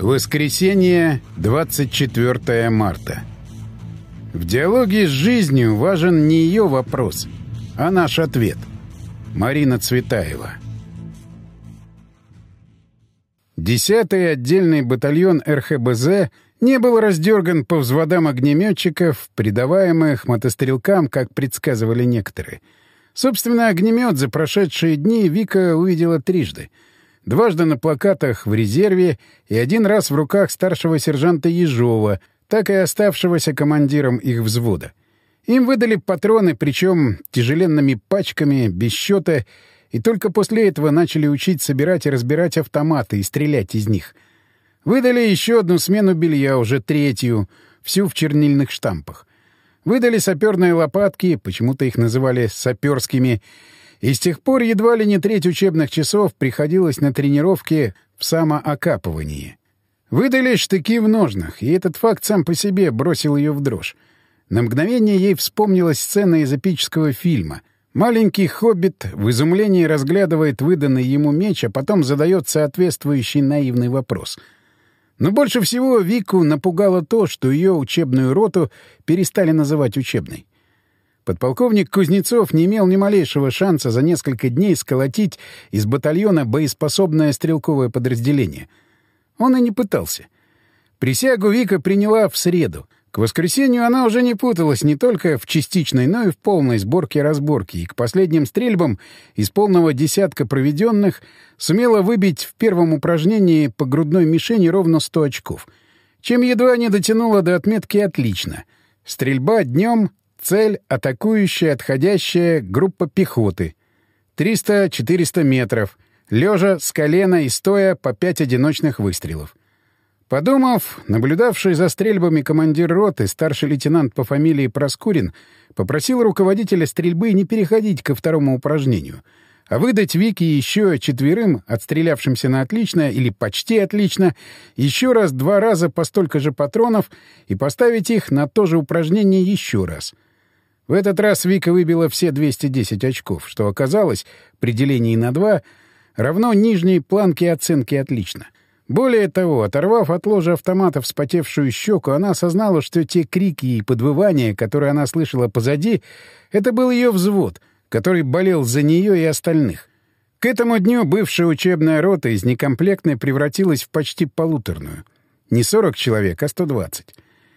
Воскресенье, 24 марта. В диалоге с жизнью важен не ее вопрос, а наш ответ. Марина Цветаева. Десятый отдельный батальон РХБЗ не был раздерган по взводам огнеметчиков, придаваемых мотострелкам, как предсказывали некоторые. Собственно, огнемет за прошедшие дни Вика увидела трижды — дважды на плакатах в резерве и один раз в руках старшего сержанта Ежова, так и оставшегося командиром их взвода. Им выдали патроны, причем тяжеленными пачками, без счета, и только после этого начали учить собирать и разбирать автоматы и стрелять из них. Выдали еще одну смену белья, уже третью, всю в чернильных штампах. Выдали саперные лопатки, почему-то их называли саперскими, и с тех пор едва ли не треть учебных часов приходилось на тренировки в самоокапывании. Выдали штыки в ножнах, и этот факт сам по себе бросил ее в дрожь. На мгновение ей вспомнилась сцена из эпического фильма. Маленький хоббит в изумлении разглядывает выданный ему меч, а потом задает соответствующий наивный вопрос. Но больше всего Вику напугало то, что ее учебную роту перестали называть учебной. Подполковник Кузнецов не имел ни малейшего шанса за несколько дней сколотить из батальона боеспособное стрелковое подразделение. Он и не пытался. Присягу Вика приняла в среду. К воскресенью она уже не путалась не только в частичной, но и в полной сборке-разборке, и к последним стрельбам из полного десятка проведенных сумела выбить в первом упражнении по грудной мишени ровно 100 очков, чем едва не дотянула до отметки «отлично». Стрельба днем, Цель — атакующая, отходящая группа пехоты. 300-400 метров. Лежа, с колена и стоя по пять одиночных выстрелов. Подумав, наблюдавший за стрельбами командир роты, старший лейтенант по фамилии Проскурин, попросил руководителя стрельбы не переходить ко второму упражнению, а выдать Вике еще четверым, отстрелявшимся на отлично или почти отлично, еще раз два раза по столько же патронов и поставить их на то же упражнение еще раз — в этот раз Вика выбила все 210 очков, что оказалось, при делении на 2, равно нижней планке оценки «отлично». Более того, оторвав от ложа автомата вспотевшую щеку, она осознала, что те крики и подвывания, которые она слышала позади, это был ее взвод, который болел за нее и остальных. К этому дню бывшая учебная рота из некомплектной превратилась в почти полуторную. Не 40 человек, а 120.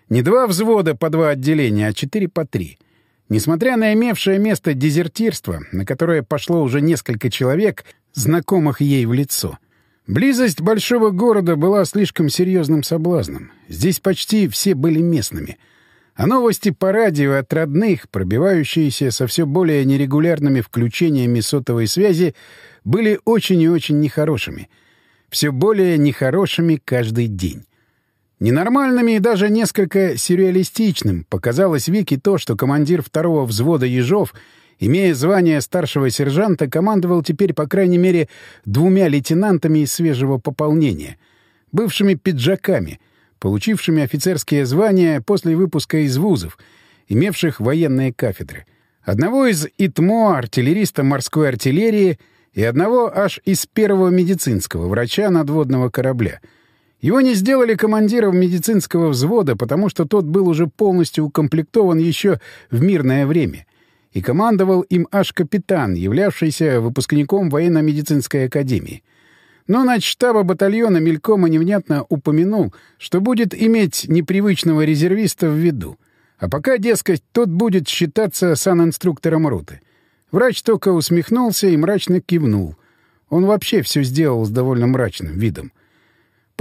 Не два взвода по два отделения, а четыре по три — Несмотря на имевшее место дезертирство, на которое пошло уже несколько человек, знакомых ей в лицо, близость большого города была слишком серьезным соблазном. Здесь почти все были местными. А новости по радио от родных, пробивающиеся со все более нерегулярными включениями сотовой связи, были очень и очень нехорошими. Все более нехорошими каждый день. Ненормальными и даже несколько сюрреалистичным показалось Вике то, что командир второго взвода Ежов, имея звание старшего сержанта, командовал теперь, по крайней мере, двумя лейтенантами из свежего пополнения, бывшими пиджаками, получившими офицерские звания после выпуска из вузов, имевших военные кафедры. Одного из ИТМО, артиллериста морской артиллерии, и одного аж из первого медицинского, врача надводного корабля — его не сделали командиром медицинского взвода, потому что тот был уже полностью укомплектован еще в мирное время. И командовал им аж капитан, являвшийся выпускником военно-медицинской академии. Но начштаба батальона мельком и невнятно упомянул, что будет иметь непривычного резервиста в виду. А пока, дескать, тот будет считаться санинструктором роты. Врач только усмехнулся и мрачно кивнул. Он вообще все сделал с довольно мрачным видом.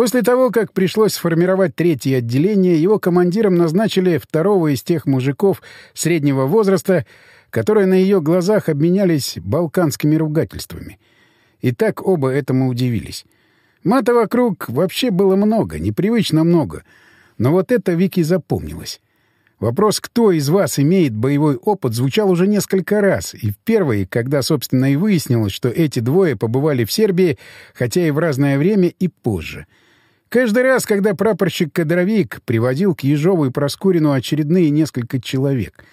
После того, как пришлось сформировать третье отделение, его командиром назначили второго из тех мужиков среднего возраста, которые на ее глазах обменялись балканскими ругательствами. И так оба этому удивились. Мата вокруг вообще было много, непривычно много. Но вот это Вики запомнилось. Вопрос, кто из вас имеет боевой опыт, звучал уже несколько раз, и в первый, когда, собственно, и выяснилось, что эти двое побывали в Сербии, хотя и в разное время, и позже — Каждый раз, когда прапорщик-кадровик приводил к Ежову и Проскурину очередные несколько человек.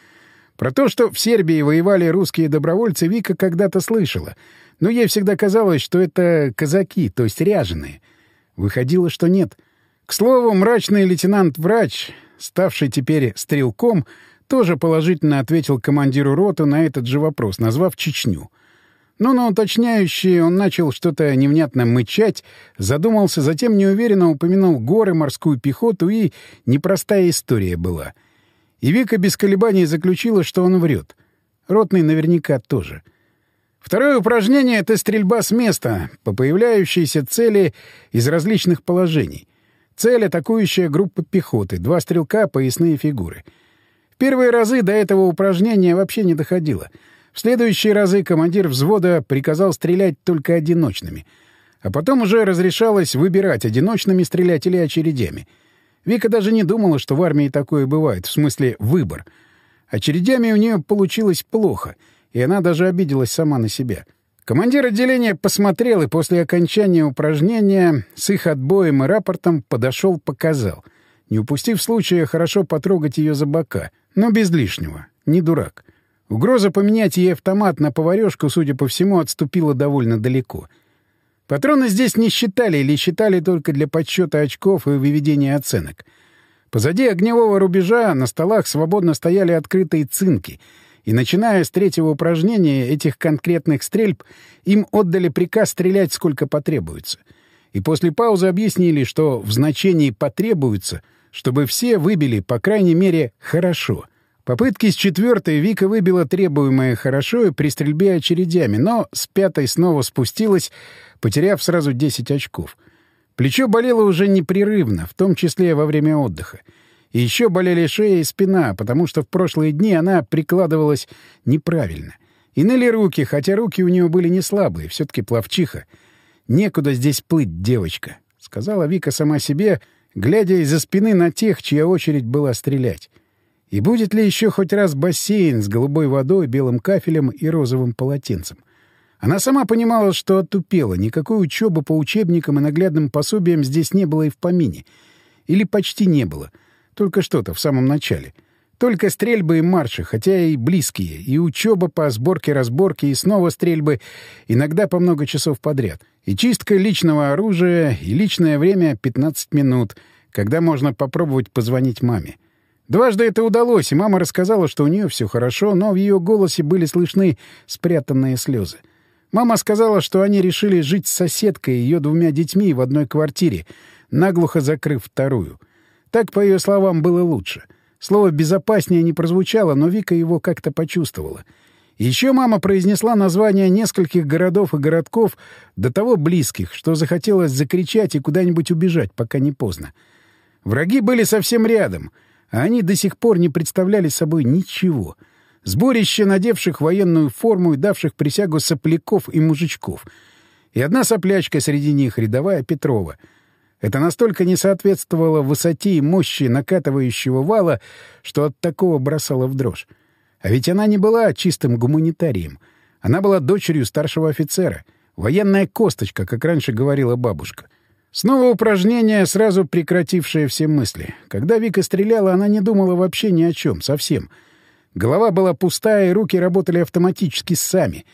Про то, что в Сербии воевали русские добровольцы, Вика когда-то слышала, но ей всегда казалось, что это казаки, то есть ряженые. Выходило, что нет. К слову, мрачный лейтенант-врач, ставший теперь стрелком, тоже положительно ответил командиру роты на этот же вопрос, назвав Чечню. Но на уточняющий он начал что-то невнятно мычать, задумался, затем неуверенно упомянул горы, морскую пехоту, и непростая история была. И Вика без колебаний заключила, что он врет. Ротный наверняка тоже. Второе упражнение — это стрельба с места, по появляющейся цели из различных положений. Цель — атакующая группа пехоты, два стрелка, поясные фигуры. В первые разы до этого упражнения вообще не доходило — в следующие разы командир взвода приказал стрелять только одиночными. А потом уже разрешалось выбирать, одиночными стрелять или очередями. Вика даже не думала, что в армии такое бывает, в смысле выбор. Очередями у нее получилось плохо, и она даже обиделась сама на себя. Командир отделения посмотрел и после окончания упражнения с их отбоем и рапортом подошел, показал. Не упустив случая хорошо потрогать ее за бока, но без лишнего, не дурак. Угроза поменять ей автомат на поварёшку, судя по всему, отступила довольно далеко. Патроны здесь не считали или считали только для подсчета очков и выведения оценок. Позади огневого рубежа на столах свободно стояли открытые цинки, и, начиная с третьего упражнения этих конкретных стрельб, им отдали приказ стрелять сколько потребуется. И после паузы объяснили, что в значении «потребуется», чтобы все выбили, по крайней мере, «хорошо». Попытки с четвертой Вика выбила требуемое хорошо и при стрельбе очередями, но с пятой снова спустилась, потеряв сразу 10 очков. Плечо болело уже непрерывно, в том числе во время отдыха. И еще болели шея и спина, потому что в прошлые дни она прикладывалась неправильно. И ныли руки, хотя руки у нее были не слабые, все таки плавчиха. «Некуда здесь плыть, девочка», — сказала Вика сама себе, глядя из-за спины на тех, чья очередь была стрелять. И будет ли еще хоть раз бассейн с голубой водой, белым кафелем и розовым полотенцем? Она сама понимала, что отупела. Никакой учебы по учебникам и наглядным пособиям здесь не было и в помине. Или почти не было. Только что-то в самом начале. Только стрельбы и марши, хотя и близкие, и учеба по сборке-разборке, и снова стрельбы, иногда по много часов подряд. И чистка личного оружия, и личное время — 15 минут, когда можно попробовать позвонить маме. Дважды это удалось, и мама рассказала, что у нее все хорошо, но в ее голосе были слышны спрятанные слезы. Мама сказала, что они решили жить с соседкой и ее двумя детьми в одной квартире, наглухо закрыв вторую. Так, по ее словам, было лучше. Слово «безопаснее» не прозвучало, но Вика его как-то почувствовала. Еще мама произнесла названия нескольких городов и городков, до того близких, что захотелось закричать и куда-нибудь убежать, пока не поздно. Враги были совсем рядом — а они до сих пор не представляли собой ничего. Сборище надевших военную форму и давших присягу сопляков и мужичков. И одна соплячка среди них, рядовая Петрова. Это настолько не соответствовало высоте и мощи накатывающего вала, что от такого бросало в дрожь. А ведь она не была чистым гуманитарием. Она была дочерью старшего офицера. Военная косточка, как раньше говорила бабушка — Снова упражнение, сразу прекратившее все мысли. Когда Вика стреляла, она не думала вообще ни о чем, совсем. Голова была пустая, и руки работали автоматически сами.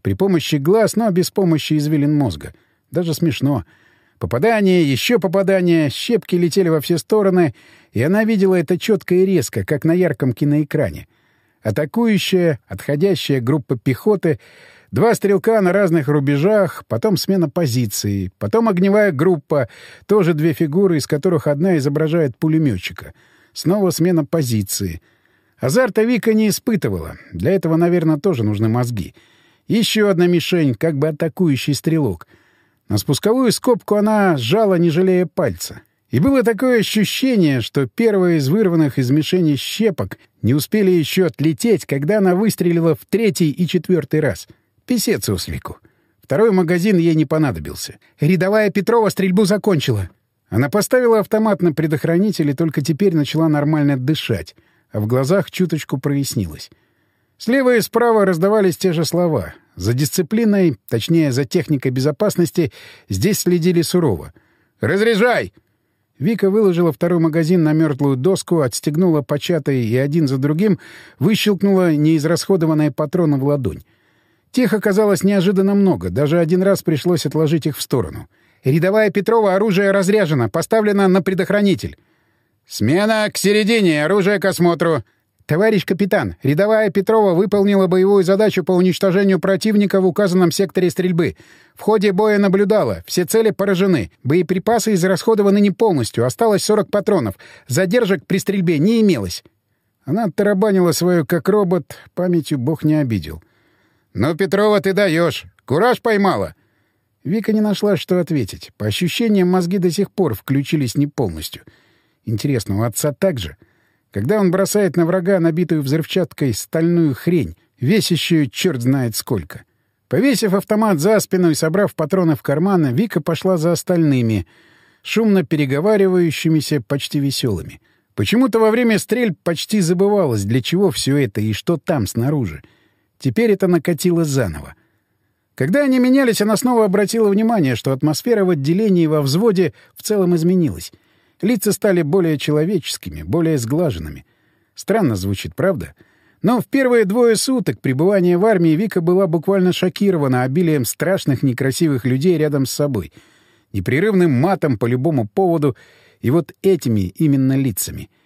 При помощи глаз, но без помощи извилин мозга. Даже смешно. Попадание, еще попадание, щепки летели во все стороны, и она видела это четко и резко, как на ярком киноэкране. Атакующая, отходящая группа пехоты — Два стрелка на разных рубежах, потом смена позиции, потом огневая группа, тоже две фигуры, из которых одна изображает пулеметчика. Снова смена позиции. Азарта Вика не испытывала. Для этого, наверное, тоже нужны мозги. Еще одна мишень, как бы атакующий стрелок. На спусковую скобку она сжала, не жалея пальца. И было такое ощущение, что первые из вырванных из мишени щепок не успели еще отлететь, когда она выстрелила в третий и четвертый раз — Песец ослику. Второй магазин ей не понадобился. Рядовая Петрова стрельбу закончила. Она поставила автомат на предохранитель и только теперь начала нормально дышать, а в глазах чуточку прояснилось. Слева и справа раздавались те же слова. За дисциплиной, точнее, за техникой безопасности, здесь следили сурово. «Разряжай!» Вика выложила второй магазин на мертвую доску, отстегнула початый и один за другим выщелкнула неизрасходованные патроны в ладонь. Тех оказалось неожиданно много, даже один раз пришлось отложить их в сторону. Рядовая Петрова оружие разряжено, поставлено на предохранитель. Смена к середине, оружие к осмотру. Товарищ капитан, рядовая Петрова выполнила боевую задачу по уничтожению противника в указанном секторе стрельбы. В ходе боя наблюдала. Все цели поражены. Боеприпасы израсходованы не полностью. Осталось 40 патронов. Задержек при стрельбе не имелось. Она тарабанила свою как робот, памятью бог не обидел. «Ну, Петрова, ты даешь. Кураж поймала!» Вика не нашла, что ответить. По ощущениям, мозги до сих пор включились не полностью. Интересно, у отца так же? Когда он бросает на врага набитую взрывчаткой стальную хрень, весящую черт знает сколько. Повесив автомат за спину и собрав патроны в карманы, Вика пошла за остальными, шумно переговаривающимися, почти веселыми. Почему-то во время стрельб почти забывалось, для чего все это и что там снаружи. Теперь это накатило заново. Когда они менялись, она снова обратила внимание, что атмосфера в отделении во взводе в целом изменилась. Лица стали более человеческими, более сглаженными. Странно звучит, правда? Но в первые двое суток пребывания в армии Вика была буквально шокирована обилием страшных некрасивых людей рядом с собой. Непрерывным матом по любому поводу и вот этими именно лицами —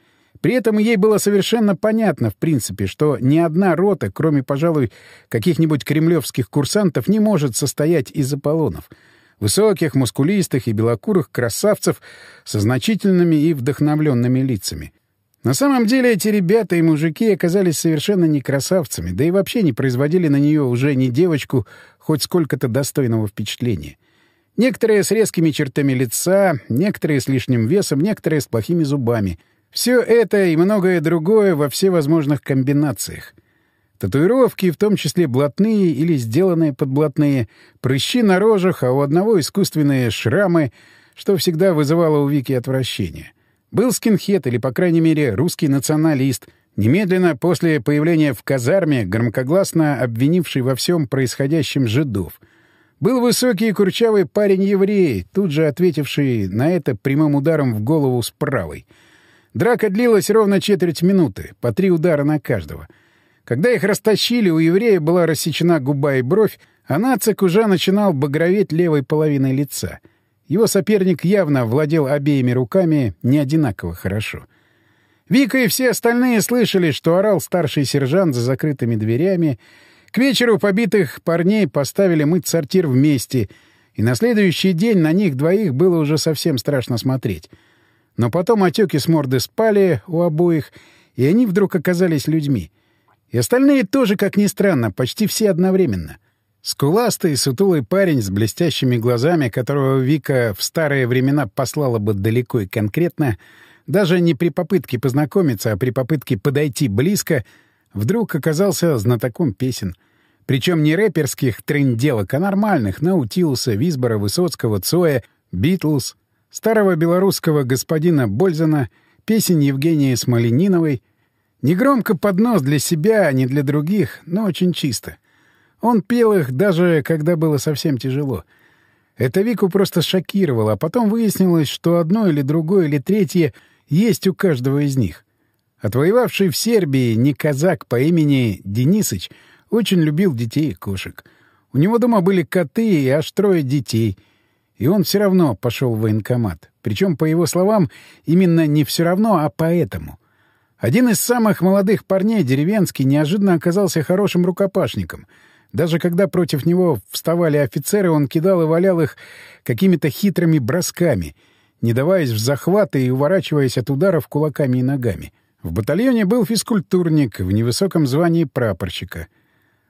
при этом ей было совершенно понятно, в принципе, что ни одна рота, кроме, пожалуй, каких-нибудь кремлевских курсантов, не может состоять из Аполлонов. Высоких, мускулистых и белокурых красавцев со значительными и вдохновленными лицами. На самом деле эти ребята и мужики оказались совершенно не красавцами, да и вообще не производили на нее уже ни девочку хоть сколько-то достойного впечатления. Некоторые с резкими чертами лица, некоторые с лишним весом, некоторые с плохими зубами — все это и многое другое во всевозможных комбинациях. Татуировки, в том числе блатные или сделанные под блатные, прыщи на рожах, а у одного искусственные шрамы, что всегда вызывало у Вики отвращение. Был скинхед или, по крайней мере, русский националист, немедленно после появления в казарме, громкогласно обвинивший во всем происходящем жидов. Был высокий и курчавый парень-еврей, тут же ответивший на это прямым ударом в голову с правой — Драка длилась ровно четверть минуты, по три удара на каждого. Когда их растащили, у еврея была рассечена губа и бровь, а нацик уже начинал багроветь левой половиной лица. Его соперник явно владел обеими руками не одинаково хорошо. Вика и все остальные слышали, что орал старший сержант за закрытыми дверями. К вечеру побитых парней поставили мыть сортир вместе, и на следующий день на них двоих было уже совсем страшно смотреть — но потом отеки с морды спали у обоих, и они вдруг оказались людьми. И остальные тоже, как ни странно, почти все одновременно. Скуластый, сутулый парень с блестящими глазами, которого Вика в старые времена послала бы далеко и конкретно, даже не при попытке познакомиться, а при попытке подойти близко, вдруг оказался знатоком песен. Причем не рэперских тренделок, а нормальных — Наутилуса, Висбора, Высоцкого, Цоя, Битлз, старого белорусского господина Бользана, песень Евгении Смолениновой. Негромко под нос для себя, а не для других, но очень чисто. Он пел их даже, когда было совсем тяжело. Это Вику просто шокировало, а потом выяснилось, что одно или другое или третье есть у каждого из них. Отвоевавший в Сербии не казак по имени Денисыч очень любил детей и кошек. У него дома были коты и аж трое детей — и он все равно пошел в военкомат. Причем, по его словам, именно не все равно, а поэтому. Один из самых молодых парней, деревенский, неожиданно оказался хорошим рукопашником. Даже когда против него вставали офицеры, он кидал и валял их какими-то хитрыми бросками, не даваясь в захваты и уворачиваясь от ударов кулаками и ногами. В батальоне был физкультурник в невысоком звании прапорщика.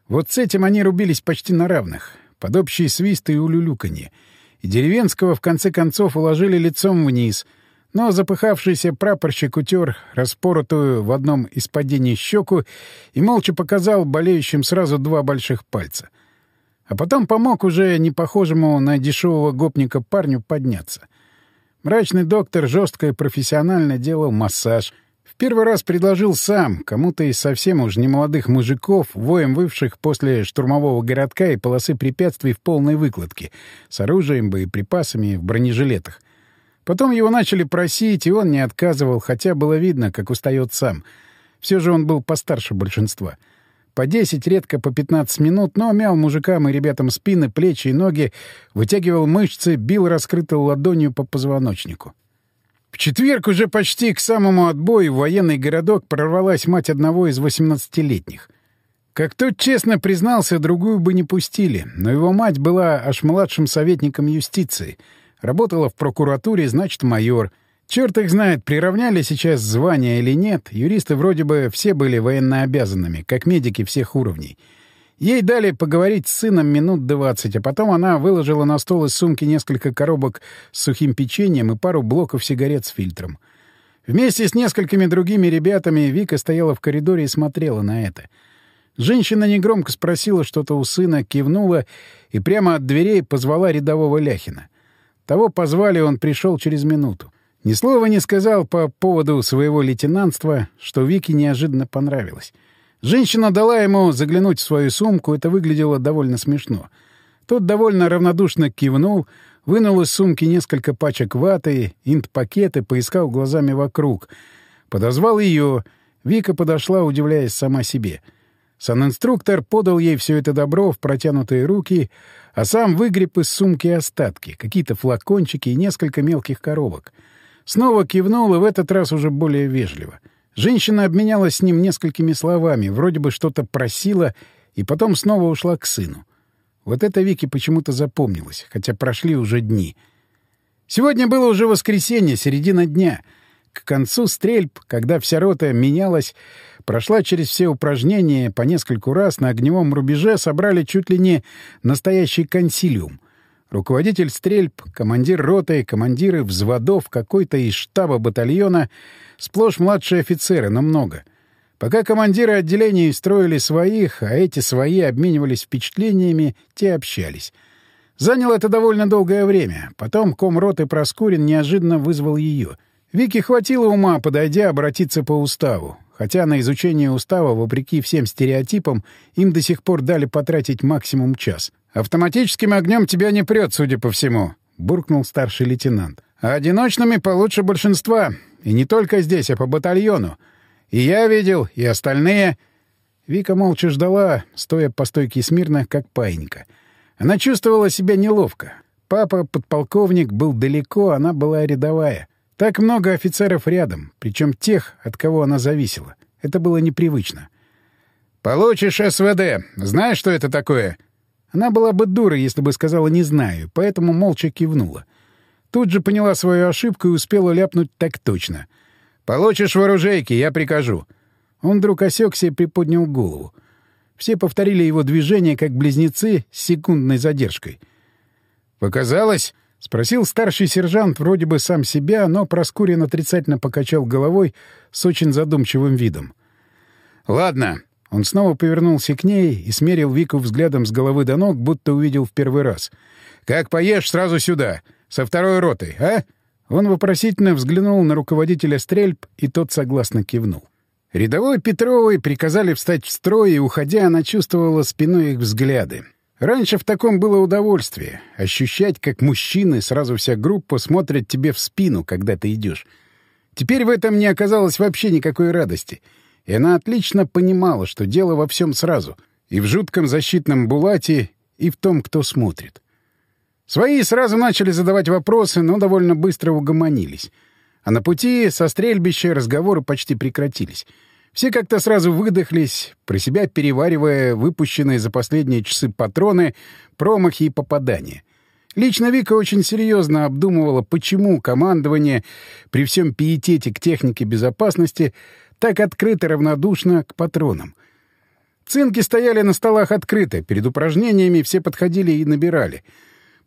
Вот с этим они рубились почти на равных, под общий свист и улюлюканье — и деревенского в конце концов уложили лицом вниз, но запыхавшийся прапорщик утер распоротую в одном из падений щеку и молча показал болеющим сразу два больших пальца. А потом помог уже не похожему на дешевого гопника парню подняться. Мрачный доктор жестко и профессионально делал массаж — первый раз предложил сам, кому-то из совсем уж немолодых мужиков, воем вывших после штурмового городка и полосы препятствий в полной выкладке, с оружием, боеприпасами, в бронежилетах. Потом его начали просить, и он не отказывал, хотя было видно, как устает сам. Все же он был постарше большинства. по 10, редко по 15 минут, но мял мужикам и ребятам спины, плечи и ноги, вытягивал мышцы, бил раскрытой ладонью по позвоночнику. В четверг уже почти к самому отбою в военный городок прорвалась мать одного из 18-летних. Как тот честно признался, другую бы не пустили, но его мать была аж младшим советником юстиции. Работала в прокуратуре, значит, майор. Черт их знает, приравняли сейчас звание или нет. Юристы вроде бы все были военнообязанными, как медики всех уровней. Ей дали поговорить с сыном минут двадцать, а потом она выложила на стол из сумки несколько коробок с сухим печеньем и пару блоков сигарет с фильтром. Вместе с несколькими другими ребятами Вика стояла в коридоре и смотрела на это — Женщина негромко спросила что-то у сына, кивнула и прямо от дверей позвала рядового Ляхина. Того позвали, он пришел через минуту. Ни слова не сказал по поводу своего лейтенантства, что Вике неожиданно понравилось. Женщина дала ему заглянуть в свою сумку, это выглядело довольно смешно. Тот довольно равнодушно кивнул, вынул из сумки несколько пачек ваты, инт-пакеты, поискал глазами вокруг. Подозвал ее. Вика подошла, удивляясь сама себе — Санинструктор подал ей все это добро в протянутые руки, а сам выгреб из сумки остатки, какие-то флакончики и несколько мелких коробок. Снова кивнул и в этот раз уже более вежливо. Женщина обменялась с ним несколькими словами, вроде бы что-то просила, и потом снова ушла к сыну. Вот это Вике почему-то запомнилось, хотя прошли уже дни. Сегодня было уже воскресенье, середина дня — к концу стрельб, когда вся рота менялась, прошла через все упражнения по нескольку раз на огневом рубеже, собрали чуть ли не настоящий консилиум. Руководитель стрельб, командир роты, командиры взводов, какой-то из штаба батальона, сплошь младшие офицеры, но много. Пока командиры отделений строили своих, а эти свои обменивались впечатлениями, те общались. Заняло это довольно долгое время. Потом комроты Проскурин неожиданно вызвал ее — Вике хватило ума, подойдя, обратиться по уставу. Хотя на изучение устава, вопреки всем стереотипам, им до сих пор дали потратить максимум час. «Автоматическим огнем тебя не прет, судя по всему», — буркнул старший лейтенант. «А одиночными получше большинства. И не только здесь, а по батальону. И я видел, и остальные...» Вика молча ждала, стоя по стойке смирно, как паинька. Она чувствовала себя неловко. Папа, подполковник, был далеко, она была рядовая. Так много офицеров рядом, причем тех, от кого она зависела. Это было непривычно. «Получишь СВД. Знаешь, что это такое?» Она была бы дура, если бы сказала «не знаю», поэтому молча кивнула. Тут же поняла свою ошибку и успела ляпнуть так точно. «Получишь в я прикажу». Он вдруг осекся и приподнял голову. Все повторили его движение, как близнецы, с секундной задержкой. «Показалось?» — спросил старший сержант вроде бы сам себя, но Проскурин отрицательно покачал головой с очень задумчивым видом. «Ладно». Он снова повернулся к ней и смерил Вику взглядом с головы до ног, будто увидел в первый раз. «Как поешь, сразу сюда. Со второй ротой, а?» Он вопросительно взглянул на руководителя стрельб, и тот согласно кивнул. Рядовой Петровой приказали встать в строй, и, уходя, она чувствовала спиной их взгляды. Раньше в таком было удовольствие — ощущать, как мужчины, сразу вся группа смотрят тебе в спину, когда ты идешь. Теперь в этом не оказалось вообще никакой радости, и она отлично понимала, что дело во всем сразу — и в жутком защитном булате, и в том, кто смотрит. Свои сразу начали задавать вопросы, но довольно быстро угомонились. А на пути со стрельбища разговоры почти прекратились — все как-то сразу выдохлись, про себя переваривая выпущенные за последние часы патроны, промахи и попадания. Лично Вика очень серьезно обдумывала, почему командование при всем пиетете к технике безопасности так открыто равнодушно к патронам. Цинки стояли на столах открыто, перед упражнениями все подходили и набирали.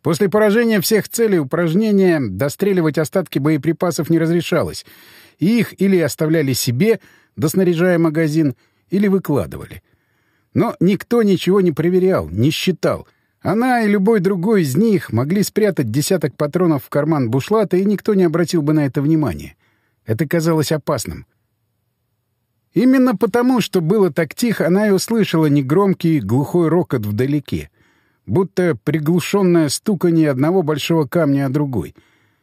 После поражения всех целей упражнения достреливать остатки боеприпасов не разрешалось. Их или оставляли себе — доснаряжая магазин, или выкладывали. Но никто ничего не проверял, не считал. Она и любой другой из них могли спрятать десяток патронов в карман бушлата, и никто не обратил бы на это внимания. Это казалось опасным. Именно потому, что было так тихо, она и услышала негромкий глухой рокот вдалеке, будто приглушенное стуканье одного большого камня о другой.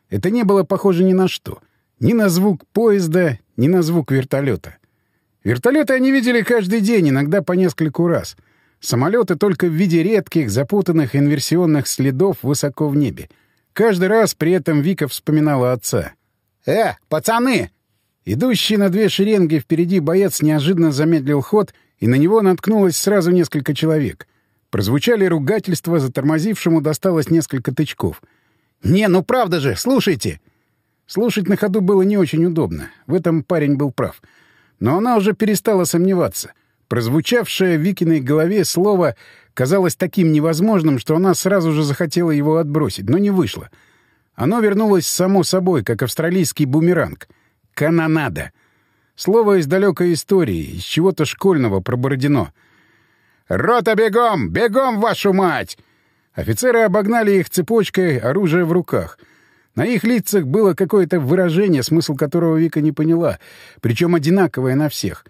Это не было похоже ни на что. Ни на звук поезда, ни на звук вертолета. Вертолеты они видели каждый день, иногда по нескольку раз. Самолеты только в виде редких, запутанных инверсионных следов высоко в небе. Каждый раз при этом Вика вспоминала отца. «Э, пацаны!» Идущий на две шеренги впереди боец неожиданно замедлил ход, и на него наткнулось сразу несколько человек. Прозвучали ругательства, затормозившему досталось несколько тычков. «Не, ну правда же, слушайте!» Слушать на ходу было не очень удобно. В этом парень был прав. Но она уже перестала сомневаться — Прозвучавшее в Викиной голове слово казалось таким невозможным, что она сразу же захотела его отбросить, но не вышло. Оно вернулось само собой, как австралийский бумеранг. «Канонада». Слово из далекой истории, из чего-то школьного про Бородино. «Рота, бегом! Бегом, вашу мать!» Офицеры обогнали их цепочкой, оружие в руках. На их лицах было какое-то выражение, смысл которого Вика не поняла, причем одинаковое на всех.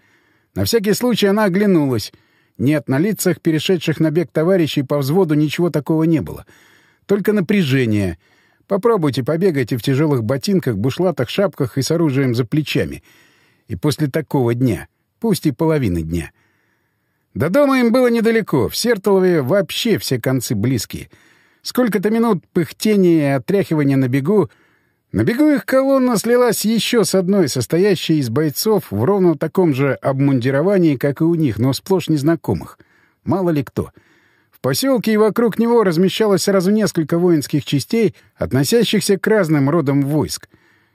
На всякий случай она оглянулась. Нет, на лицах перешедших на бег товарищей по взводу ничего такого не было. Только напряжение. Попробуйте побегайте в тяжелых ботинках, бушлатах, шапках и с оружием за плечами. И после такого дня, пусть и половины дня. До дома им было недалеко, в Сертолове вообще все концы близкие. Сколько-то минут пыхтения и отряхивания на бегу — на бегу их колонна слилась еще с одной, состоящей из бойцов в ровно таком же обмундировании, как и у них, но сплошь незнакомых. Мало ли кто. Поселке и вокруг него размещалось сразу несколько воинских частей, относящихся к разным родам войск.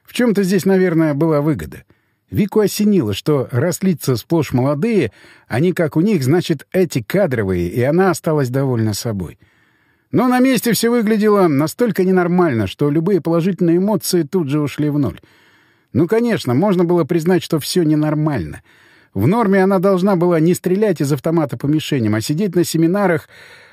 В чем-то здесь, наверное, была выгода. Вику осенило, что раз лица сплошь молодые, они как у них, значит, эти кадровые, и она осталась довольна собой. — но на месте все выглядело настолько ненормально, что любые положительные эмоции тут же ушли в ноль. Ну, конечно, можно было признать, что все ненормально. В норме она должна была не стрелять из автомата по мишеням, а сидеть на семинарах,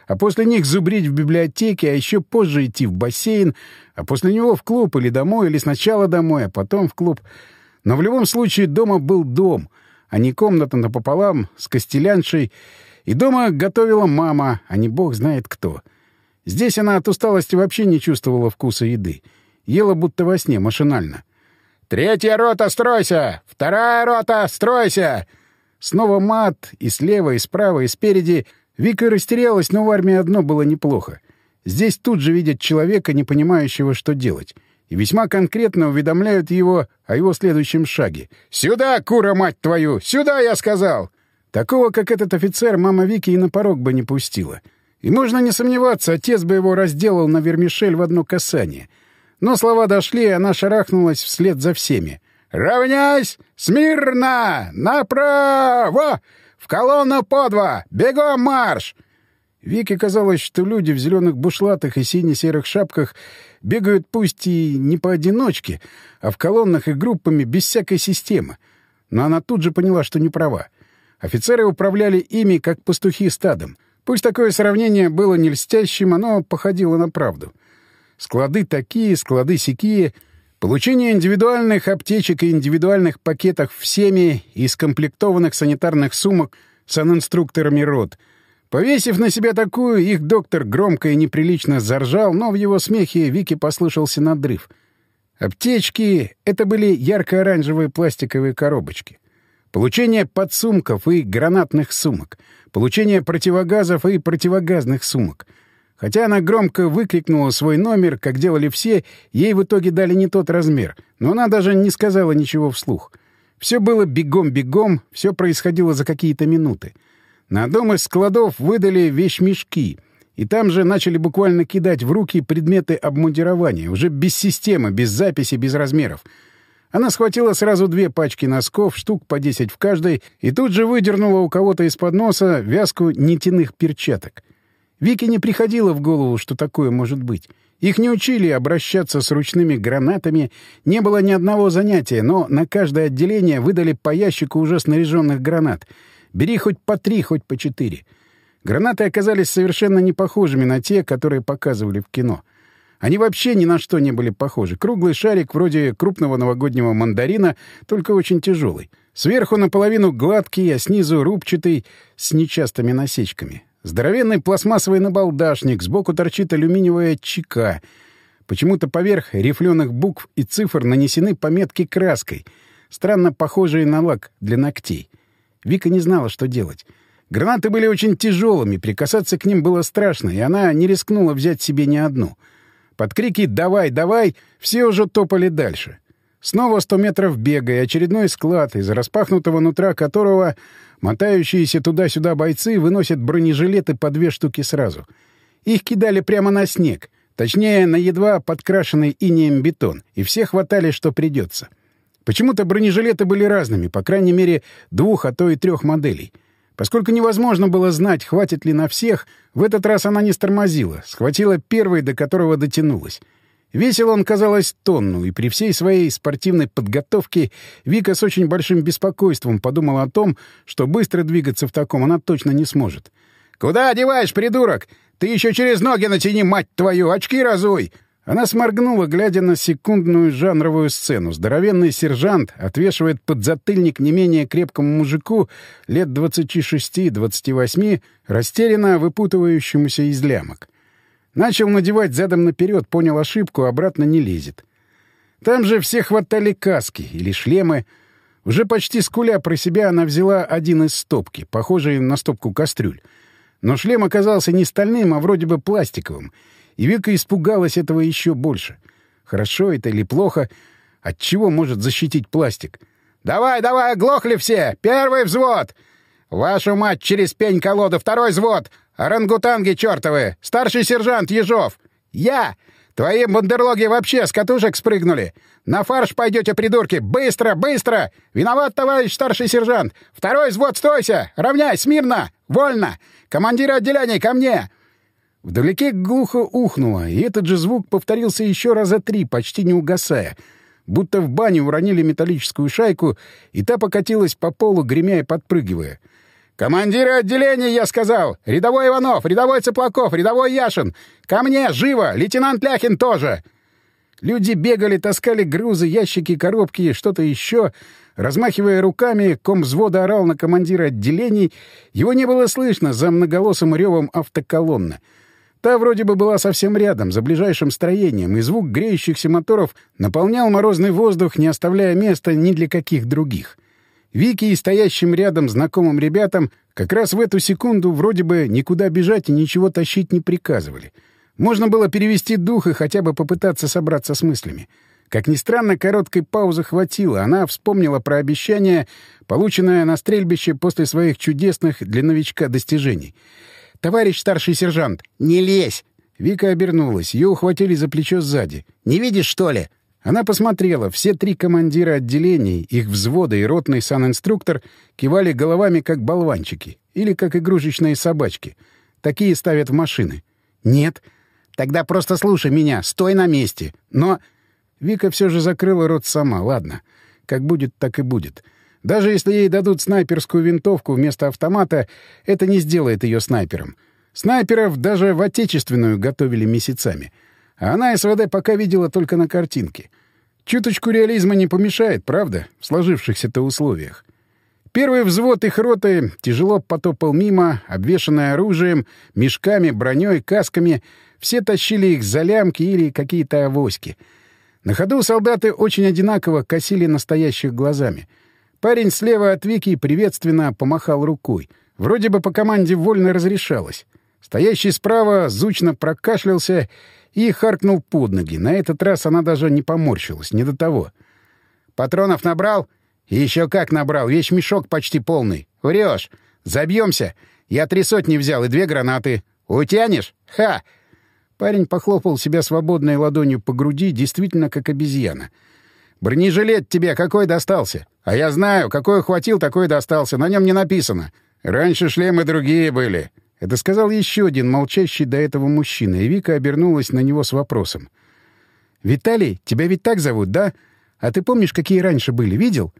а после них зубрить в библиотеке, а еще позже идти в бассейн, а после него в клуб или домой, или сначала домой, а потом в клуб. Но в любом случае дома был дом, а не комната напополам с костеляншей, и дома готовила мама, а не бог знает кто — Здесь она от усталости вообще не чувствовала вкуса еды. Ела будто во сне, машинально. «Третья рота, стройся! Вторая рота, стройся!» Снова мат и слева, и справа, и спереди. Вика растерялась, но в армии одно было неплохо. Здесь тут же видят человека, не понимающего, что делать. И весьма конкретно уведомляют его о его следующем шаге. «Сюда, кура, мать твою! Сюда, я сказал!» Такого, как этот офицер, мама Вики и на порог бы не пустила. И можно не сомневаться, отец бы его разделал на вермишель в одно касание. Но слова дошли, и она шарахнулась вслед за всеми. «Равняйсь! Смирно! Направо! В колонну по два! Бегом марш!» Вике казалось, что люди в зеленых бушлатах и сине-серых шапках бегают пусть и не поодиночке, а в колоннах и группами без всякой системы. Но она тут же поняла, что не права. Офицеры управляли ими, как пастухи стадом. Пусть такое сравнение было не льстящим, оно походило на правду. Склады такие, склады сякие. Получение индивидуальных аптечек и индивидуальных пакетов всеми и скомплектованных санитарных сумок санинструкторами рот. Повесив на себя такую, их доктор громко и неприлично заржал, но в его смехе Вики послышался надрыв. Аптечки — это были ярко-оранжевые пластиковые коробочки. Получение подсумков и гранатных сумок — получение противогазов и противогазных сумок. Хотя она громко выкрикнула свой номер, как делали все, ей в итоге дали не тот размер, но она даже не сказала ничего вслух. Все было бегом-бегом, все происходило за какие-то минуты. На одном из складов выдали вещмешки, и там же начали буквально кидать в руки предметы обмундирования, уже без системы, без записи, без размеров — она схватила сразу две пачки носков, штук по десять в каждой, и тут же выдернула у кого-то из-под носа вязку нитяных перчаток. Вике не приходило в голову, что такое может быть. Их не учили обращаться с ручными гранатами, не было ни одного занятия, но на каждое отделение выдали по ящику уже снаряженных гранат. Бери хоть по три, хоть по четыре. Гранаты оказались совершенно не похожими на те, которые показывали в кино — они вообще ни на что не были похожи. Круглый шарик вроде крупного новогоднего мандарина, только очень тяжелый. Сверху наполовину гладкий, а снизу рубчатый, с нечастыми насечками. Здоровенный пластмассовый набалдашник, сбоку торчит алюминиевая чека. Почему-то поверх рифленых букв и цифр нанесены пометки краской, странно похожие на лак для ногтей. Вика не знала, что делать. Гранаты были очень тяжелыми, прикасаться к ним было страшно, и она не рискнула взять себе ни одну. Под крики «давай, давай» все уже топали дальше. Снова сто метров бега и очередной склад, из распахнутого нутра которого мотающиеся туда-сюда бойцы выносят бронежилеты по две штуки сразу. Их кидали прямо на снег, точнее, на едва подкрашенный инеем бетон, и все хватали, что придется. Почему-то бронежилеты были разными, по крайней мере, двух, а то и трех моделей — Поскольку невозможно было знать, хватит ли на всех, в этот раз она не стормозила, схватила первый, до которого дотянулась. Весил он, казалось, тонну, и при всей своей спортивной подготовке Вика с очень большим беспокойством подумала о том, что быстро двигаться в таком она точно не сможет. «Куда одеваешь, придурок? Ты еще через ноги натяни, мать твою! Очки разуй!» Она сморгнула, глядя на секундную жанровую сцену. Здоровенный сержант отвешивает подзатыльник не менее крепкому мужику лет 26-28, растерянно выпутывающемуся из лямок. Начал надевать задом наперед, понял ошибку, обратно не лезет. Там же все хватали каски или шлемы. Уже почти скуля про себя она взяла один из стопки, похожий на стопку кастрюль. Но шлем оказался не стальным, а вроде бы пластиковым — и Вика испугалась этого еще больше. Хорошо это или плохо? От чего может защитить пластик? «Давай, давай, оглохли все! Первый взвод! Вашу мать через пень-колоду! Второй взвод! Орангутанги чертовы! Старший сержант Ежов! Я! Твои бандерлоги вообще с катушек спрыгнули! На фарш пойдете, придурки! Быстро, быстро! Виноват, товарищ старший сержант! Второй взвод, стойся! Равняй, смирно! Вольно! Командиры отделений, ко мне! Вдалеке глухо ухнуло, и этот же звук повторился еще раза три, почти не угасая. Будто в бане уронили металлическую шайку, и та покатилась по полу, гремя и подпрыгивая. «Командиры отделения, я сказал! Рядовой Иванов, рядовой Цыплаков, рядовой Яшин! Ко мне, живо! Лейтенант Ляхин тоже!» Люди бегали, таскали грузы, ящики, коробки и что-то еще. Размахивая руками, ком взвода орал на командира отделений. Его не было слышно за многоголосым ревом автоколонны. Та вроде бы была совсем рядом, за ближайшим строением, и звук греющихся моторов наполнял морозный воздух, не оставляя места ни для каких других. Вики и стоящим рядом знакомым ребятам как раз в эту секунду вроде бы никуда бежать и ничего тащить не приказывали. Можно было перевести дух и хотя бы попытаться собраться с мыслями. Как ни странно, короткой паузы хватило. Она вспомнила про обещание, полученное на стрельбище после своих чудесных для новичка достижений — «Товарищ старший сержант, не лезь!» Вика обернулась. Ее ухватили за плечо сзади. «Не видишь, что ли?» Она посмотрела. Все три командира отделений, их взвода и ротный санинструктор кивали головами, как болванчики. Или как игрушечные собачки. Такие ставят в машины. «Нет». «Тогда просто слушай меня. Стой на месте. Но...» Вика все же закрыла рот сама. «Ладно. Как будет, так и будет». Даже если ей дадут снайперскую винтовку вместо автомата, это не сделает ее снайпером. Снайперов даже в отечественную готовили месяцами. Она СВД пока видела только на картинке. Чуточку реализма не помешает, правда, в сложившихся-то условиях. Первый взвод их роты тяжело потопал мимо, обвешанный оружием, мешками, броней, касками. Все тащили их за лямки или какие-то авоськи. На ходу солдаты очень одинаково косили настоящих глазами — Парень слева от Вики приветственно помахал рукой. Вроде бы по команде вольно разрешалось. Стоящий справа зучно прокашлялся и харкнул под ноги. На этот раз она даже не поморщилась, не до того. «Патронов набрал?» «Еще как набрал, весь мешок почти полный. Врешь. Забьемся. Я три сотни взял и две гранаты. Утянешь? Ха!» Парень похлопал себя свободной ладонью по груди, действительно как обезьяна. «Бронежилет тебе какой достался?» А я знаю, какой хватил, такой достался. На нем не написано. Раньше шлемы другие были. Это сказал еще один молчащий до этого мужчина, и Вика обернулась на него с вопросом. «Виталий, тебя ведь так зовут, да? А ты помнишь, какие раньше были? Видел?»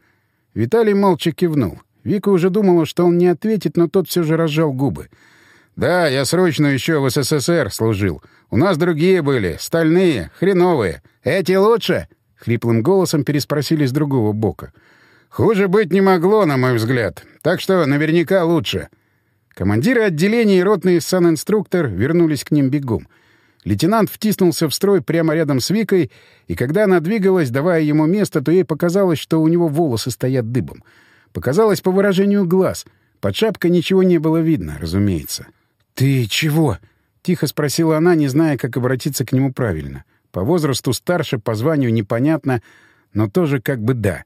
Виталий молча кивнул. Вика уже думала, что он не ответит, но тот все же разжал губы. «Да, я срочно еще в СССР служил. У нас другие были, стальные, хреновые. Эти лучше?» — хриплым голосом переспросили с другого бока. Хуже быть не могло, на мой взгляд. Так что наверняка лучше. Командиры отделений и ротный санинструктор вернулись к ним бегом. Лейтенант втиснулся в строй прямо рядом с Викой, и когда она двигалась, давая ему место, то ей показалось, что у него волосы стоят дыбом. Показалось по выражению глаз. Под шапкой ничего не было видно, разумеется. «Ты чего?» — тихо спросила она, не зная, как обратиться к нему правильно. По возрасту старше, по званию непонятно, но тоже как бы да.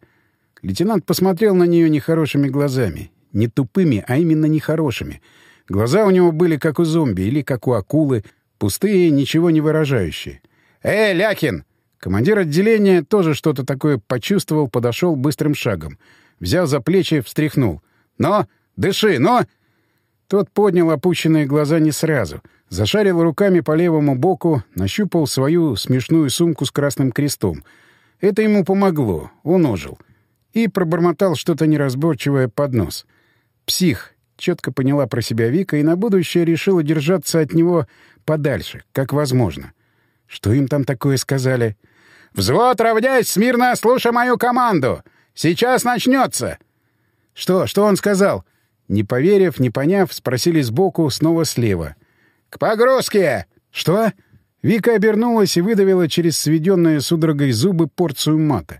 Лейтенант посмотрел на нее нехорошими глазами. Не тупыми, а именно нехорошими. Глаза у него были как у зомби или как у акулы, пустые, ничего не выражающие. «Эй, Лякин!» Командир отделения тоже что-то такое почувствовал, подошел быстрым шагом. Взял за плечи, встряхнул. «Но! Дыши, но!» Тот поднял опущенные глаза не сразу. Зашарил руками по левому боку, нащупал свою смешную сумку с красным крестом. Это ему помогло, он ожил. И пробормотал что-то неразборчивое под нос. «Псих», — четко поняла про себя Вика и на будущее решила держаться от него подальше, как возможно. Что им там такое сказали? «Взвод, равняйсь, смирно, слушай мою команду! Сейчас начнется!» «Что? Что он сказал?» Не поверив, не поняв, спросили сбоку, снова слева. «К погрузке!» «Что?» Вика обернулась и выдавила через сведенные судорогой зубы порцию мата.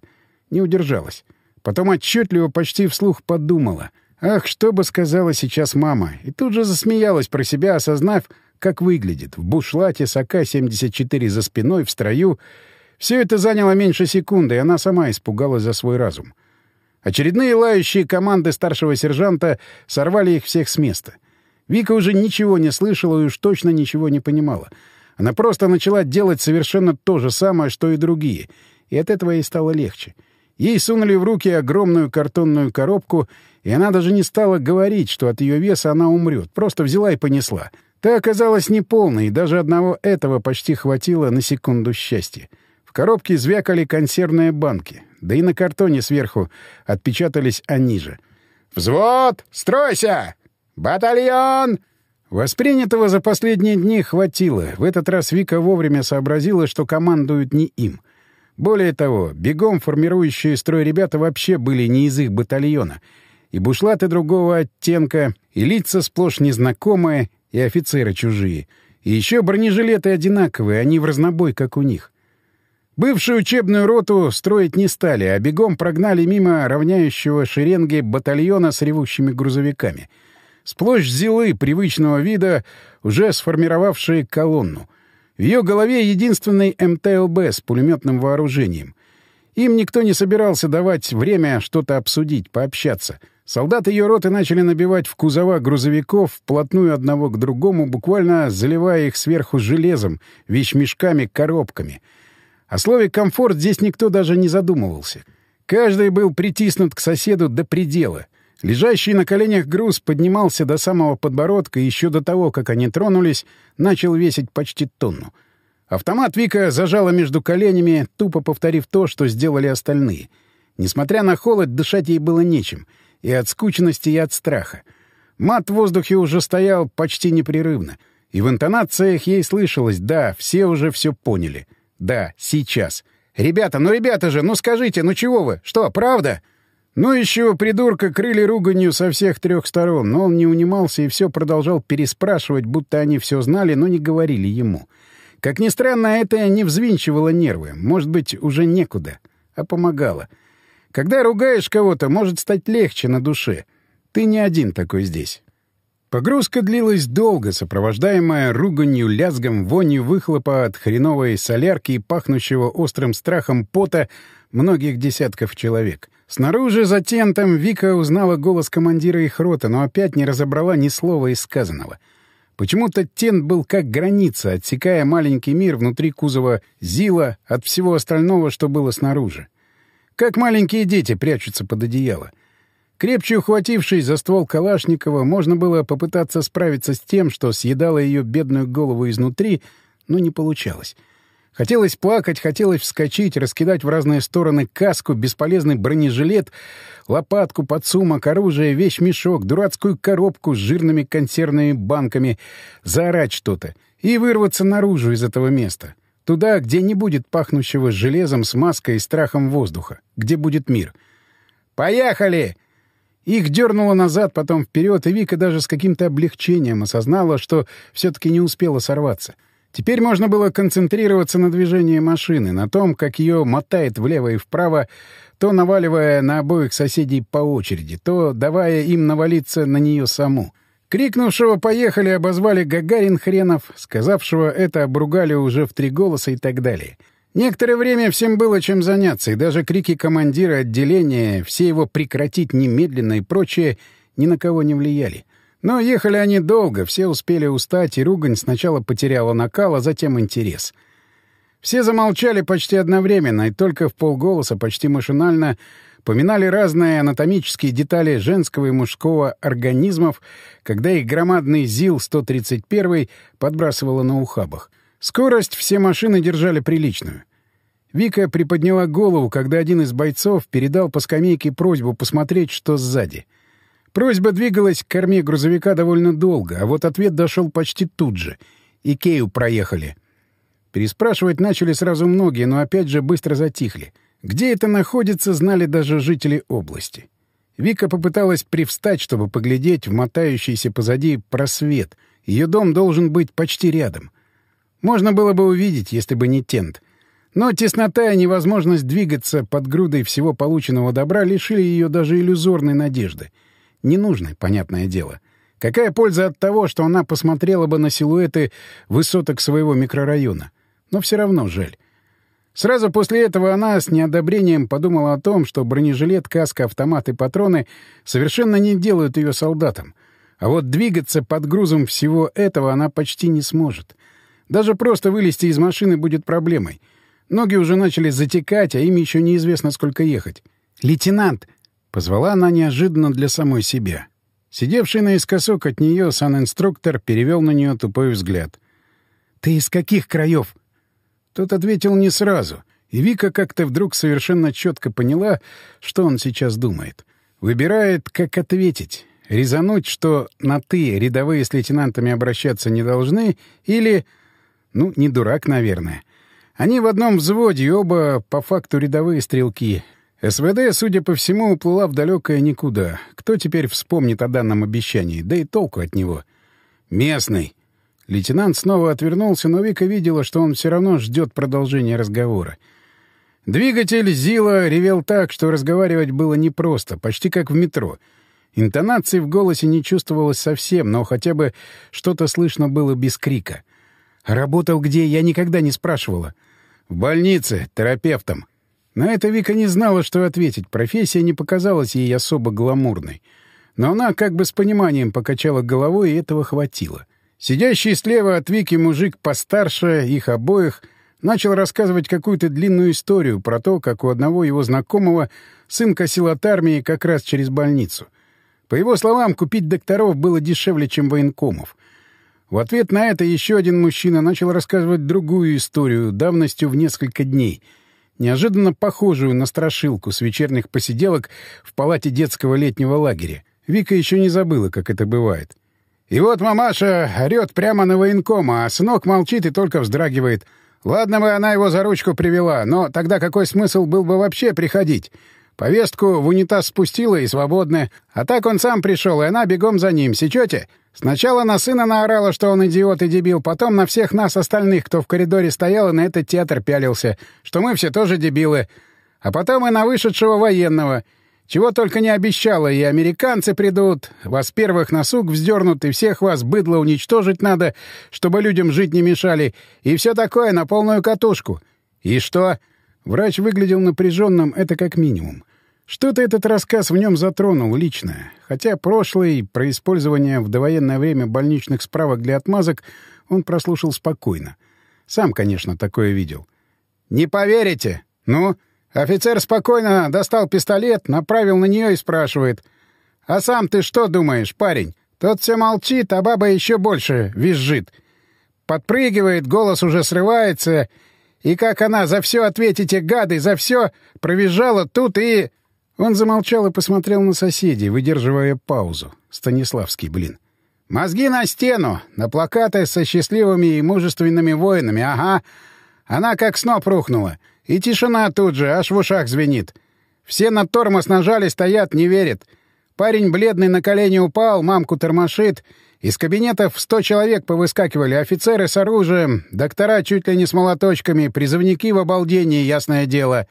Не удержалась. Потом отчетливо, почти вслух подумала. «Ах, что бы сказала сейчас мама!» И тут же засмеялась про себя, осознав, как выглядит. В бушлате с АК-74 за спиной, в строю. Все это заняло меньше секунды, и она сама испугалась за свой разум. Очередные лающие команды старшего сержанта сорвали их всех с места. Вика уже ничего не слышала и уж точно ничего не понимала. Она просто начала делать совершенно то же самое, что и другие, и от этого ей стало легче. Ей сунули в руки огромную картонную коробку, и она даже не стала говорить, что от ее веса она умрет, просто взяла и понесла. Та оказалась неполной, и даже одного этого почти хватило на секунду счастья. В коробке звякали консервные банки, да и на картоне сверху отпечатались они же. «Взвод! Стройся! Батальон!» Воспринятого за последние дни хватило. В этот раз Вика вовремя сообразила, что командуют не им. Более того, бегом формирующие строй ребята вообще были не из их батальона. И бушлаты другого оттенка, и лица сплошь незнакомые, и офицеры чужие. И еще бронежилеты одинаковые, они в разнобой, как у них. Бывшую учебную роту строить не стали, а бегом прогнали мимо равняющего шеренги батальона с ревущими грузовиками. Сплошь зилы привычного вида, уже сформировавшие колонну. В ее голове единственный МТЛБ с пулеметным вооружением. Им никто не собирался давать время что-то обсудить, пообщаться. Солдаты ее роты начали набивать в кузова грузовиков вплотную одного к другому, буквально заливая их сверху железом, вещмешками, коробками — о слове «комфорт» здесь никто даже не задумывался. Каждый был притиснут к соседу до предела. Лежащий на коленях груз поднимался до самого подбородка и еще до того, как они тронулись, начал весить почти тонну. Автомат Вика зажала между коленями, тупо повторив то, что сделали остальные. Несмотря на холод, дышать ей было нечем. И от скучности, и от страха. Мат в воздухе уже стоял почти непрерывно. И в интонациях ей слышалось «да, все уже все поняли». Да, сейчас. Ребята, ну ребята же, ну скажите, ну чего вы? Что, правда? Ну еще придурка крыли руганью со всех трех сторон, но он не унимался и все продолжал переспрашивать, будто они все знали, но не говорили ему. Как ни странно, это не взвинчивало нервы. Может быть, уже некуда. А помогало. Когда ругаешь кого-то, может стать легче на душе. Ты не один такой здесь. Погрузка длилась долго, сопровождаемая руганью, лязгом, вонью выхлопа от хреновой солярки и пахнущего острым страхом пота многих десятков человек. Снаружи за тентом Вика узнала голос командира их роты, но опять не разобрала ни слова из сказанного. Почему-то тент был как граница, отсекая маленький мир внутри кузова Зила от всего остального, что было снаружи. Как маленькие дети прячутся под одеяло — Крепче ухватившись за ствол Калашникова, можно было попытаться справиться с тем, что съедало ее бедную голову изнутри, но не получалось. Хотелось плакать, хотелось вскочить, раскидать в разные стороны каску, бесполезный бронежилет, лопатку, подсумок, оружие, вещь-мешок, дурацкую коробку с жирными консервными банками, заорать что-то и вырваться наружу из этого места. Туда, где не будет пахнущего железом, смазкой и страхом воздуха, где будет мир. «Поехали!» Их дернуло назад, потом вперед, и Вика даже с каким-то облегчением осознала, что все-таки не успела сорваться. Теперь можно было концентрироваться на движении машины, на том, как ее мотает влево и вправо, то наваливая на обоих соседей по очереди, то давая им навалиться на нее саму. Крикнувшего «Поехали!» обозвали Гагарин хренов, сказавшего это обругали уже в три голоса и так далее. Некоторое время всем было чем заняться, и даже крики командира отделения, все его прекратить немедленно и прочее, ни на кого не влияли. Но ехали они долго, все успели устать, и ругань сначала потеряла накал, а затем интерес. Все замолчали почти одновременно, и только в полголоса, почти машинально, поминали разные анатомические детали женского и мужского организмов, когда их громадный ЗИЛ-131 подбрасывало на ухабах. Скорость все машины держали приличную. Вика приподняла голову, когда один из бойцов передал по скамейке просьбу посмотреть, что сзади — Просьба двигалась к корме грузовика довольно долго, а вот ответ дошел почти тут же. Икею проехали. Переспрашивать начали сразу многие, но опять же быстро затихли. Где это находится, знали даже жители области. Вика попыталась привстать, чтобы поглядеть в мотающийся позади просвет. Ее дом должен быть почти рядом. Можно было бы увидеть, если бы не тент. Но теснота и невозможность двигаться под грудой всего полученного добра лишили ее даже иллюзорной надежды — Ненужной, понятное дело. Какая польза от того, что она посмотрела бы на силуэты высоток своего микрорайона? Но все равно жаль. Сразу после этого она с неодобрением подумала о том, что бронежилет, каска, автомат и патроны совершенно не делают ее солдатом. А вот двигаться под грузом всего этого она почти не сможет. Даже просто вылезти из машины будет проблемой. Ноги уже начали затекать, а им еще неизвестно, сколько ехать. «Лейтенант!» Позвала она неожиданно для самой себя. Сидевший наискосок от нее сан-инструктор перевел на нее тупой взгляд. «Ты из каких краев?» Тот ответил не сразу, и Вика как-то вдруг совершенно четко поняла, что он сейчас думает. Выбирает, как ответить. Резануть, что на «ты» рядовые с лейтенантами обращаться не должны, или... Ну, не дурак, наверное. Они в одном взводе, оба по факту рядовые стрелки. СВД, судя по всему, уплыла в далекое никуда. Кто теперь вспомнит о данном обещании? Да и толку от него. «Местный!» Лейтенант снова отвернулся, но Вика видела, что он все равно ждет продолжения разговора. Двигатель Зила ревел так, что разговаривать было непросто, почти как в метро. Интонации в голосе не чувствовалось совсем, но хотя бы что-то слышно было без крика. «Работал где? Я никогда не спрашивала». «В больнице, терапевтом». На это Вика не знала, что ответить. Профессия не показалась ей особо гламурной. Но она как бы с пониманием покачала головой, и этого хватило. Сидящий слева от Вики мужик постарше их обоих начал рассказывать какую-то длинную историю про то, как у одного его знакомого сын косил от армии как раз через больницу. По его словам, купить докторов было дешевле, чем военкомов. В ответ на это еще один мужчина начал рассказывать другую историю давностью в несколько дней — неожиданно похожую на страшилку с вечерних посиделок в палате детского летнего лагеря. Вика еще не забыла, как это бывает. И вот мамаша орёт прямо на военкома, а сынок молчит и только вздрагивает. Ладно бы она его за ручку привела, но тогда какой смысл был бы вообще приходить? Повестку в унитаз спустила и свободная. А так он сам пришел, и она бегом за ним. Сечете? Сначала на сына наорала, что он идиот и дебил, потом на всех нас остальных, кто в коридоре стоял и на этот театр пялился, что мы все тоже дебилы. А потом и на вышедшего военного. Чего только не обещала, и американцы придут, вас первых на сук вздернут, и всех вас быдло уничтожить надо, чтобы людям жить не мешали, и все такое на полную катушку. И что? Врач выглядел напряженным, это как минимум. Что-то этот рассказ в нем затронул личное, хотя прошлый, про использование в довоенное время больничных справок для отмазок, он прослушал спокойно. Сам, конечно, такое видел. «Не поверите? Ну?» Офицер спокойно достал пистолет, направил на нее и спрашивает. «А сам ты что думаешь, парень? Тот все молчит, а баба еще больше визжит. Подпрыгивает, голос уже срывается. И как она за все ответите, гады, за все провизжала тут и...» Он замолчал и посмотрел на соседей, выдерживая паузу. Станиславский, блин. «Мозги на стену! На плакаты со счастливыми и мужественными воинами, ага! Она как сноп рухнула. И тишина тут же, аж в ушах звенит. Все на тормоз нажали, стоят, не верят. Парень бледный на колени упал, мамку тормошит. Из кабинетов сто человек повыскакивали, офицеры с оружием, доктора чуть ли не с молоточками, призывники в обалдении, ясное дело.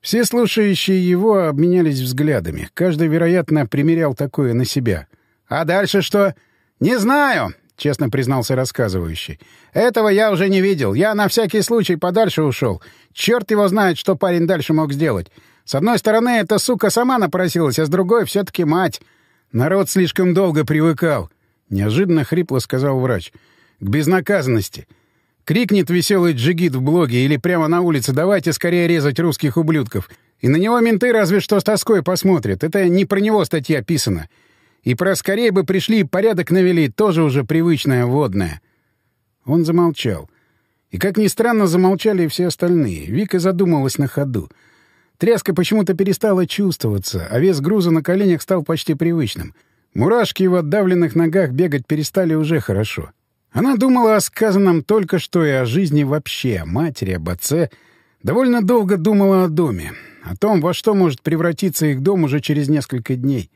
Все слушающие его обменялись взглядами. Каждый, вероятно, примерял такое на себя. «А дальше что?» «Не знаю», — честно признался рассказывающий. «Этого я уже не видел. Я на всякий случай подальше ушел. Черт его знает, что парень дальше мог сделать. С одной стороны, эта сука сама напросилась, а с другой — все-таки мать. Народ слишком долго привыкал». Неожиданно хрипло сказал врач. «К безнаказанности. Крикнет веселый джигит в блоге или прямо на улице «давайте скорее резать русских ублюдков». И на него менты разве что с тоской посмотрят. Это не про него статья писана. И про «скорее бы пришли порядок навели» тоже уже привычное водное. Он замолчал. И, как ни странно, замолчали и все остальные. Вика задумалась на ходу. Тряска почему-то перестала чувствоваться, а вес груза на коленях стал почти привычным — Мурашки в отдавленных ногах бегать перестали уже хорошо. Она думала о сказанном только что и о жизни вообще, о матери, об отце. Довольно долго думала о доме, о том, во что может превратиться их дом уже через несколько дней.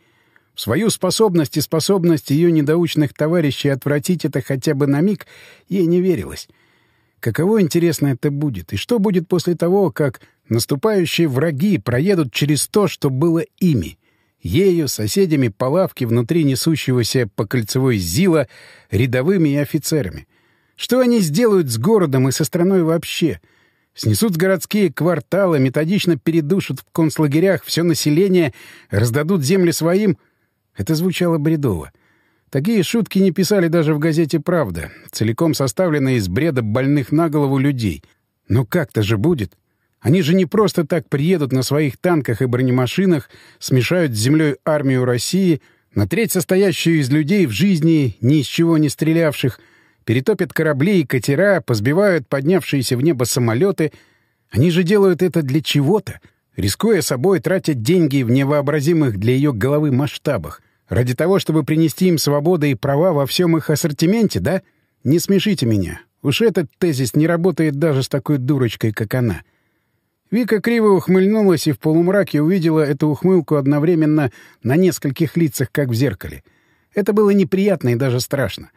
Свою способность и способность ее недоучных товарищей отвратить это хотя бы на миг ей не верилось. Каково, интересно, это будет? И что будет после того, как наступающие враги проедут через то, что было ими? ею, соседями по лавке внутри несущегося по кольцевой ЗИЛа, рядовыми и офицерами. Что они сделают с городом и со страной вообще? Снесут городские кварталы, методично передушат в концлагерях все население, раздадут земли своим? Это звучало бредово. Такие шутки не писали даже в газете «Правда», целиком составленной из бреда больных на голову людей. Но как-то же будет. Они же не просто так приедут на своих танках и бронемашинах, смешают с землей армию России, на треть состоящую из людей в жизни, ни из чего не стрелявших, перетопят корабли и катера, позбивают поднявшиеся в небо самолеты. Они же делают это для чего-то, рискуя собой, тратят деньги в невообразимых для ее головы масштабах. Ради того, чтобы принести им свободу и права во всем их ассортименте, да? Не смешите меня. Уж этот тезис не работает даже с такой дурочкой, как она. — Вика криво ухмыльнулась и в полумраке увидела эту ухмылку одновременно на нескольких лицах, как в зеркале. Это было неприятно и даже страшно.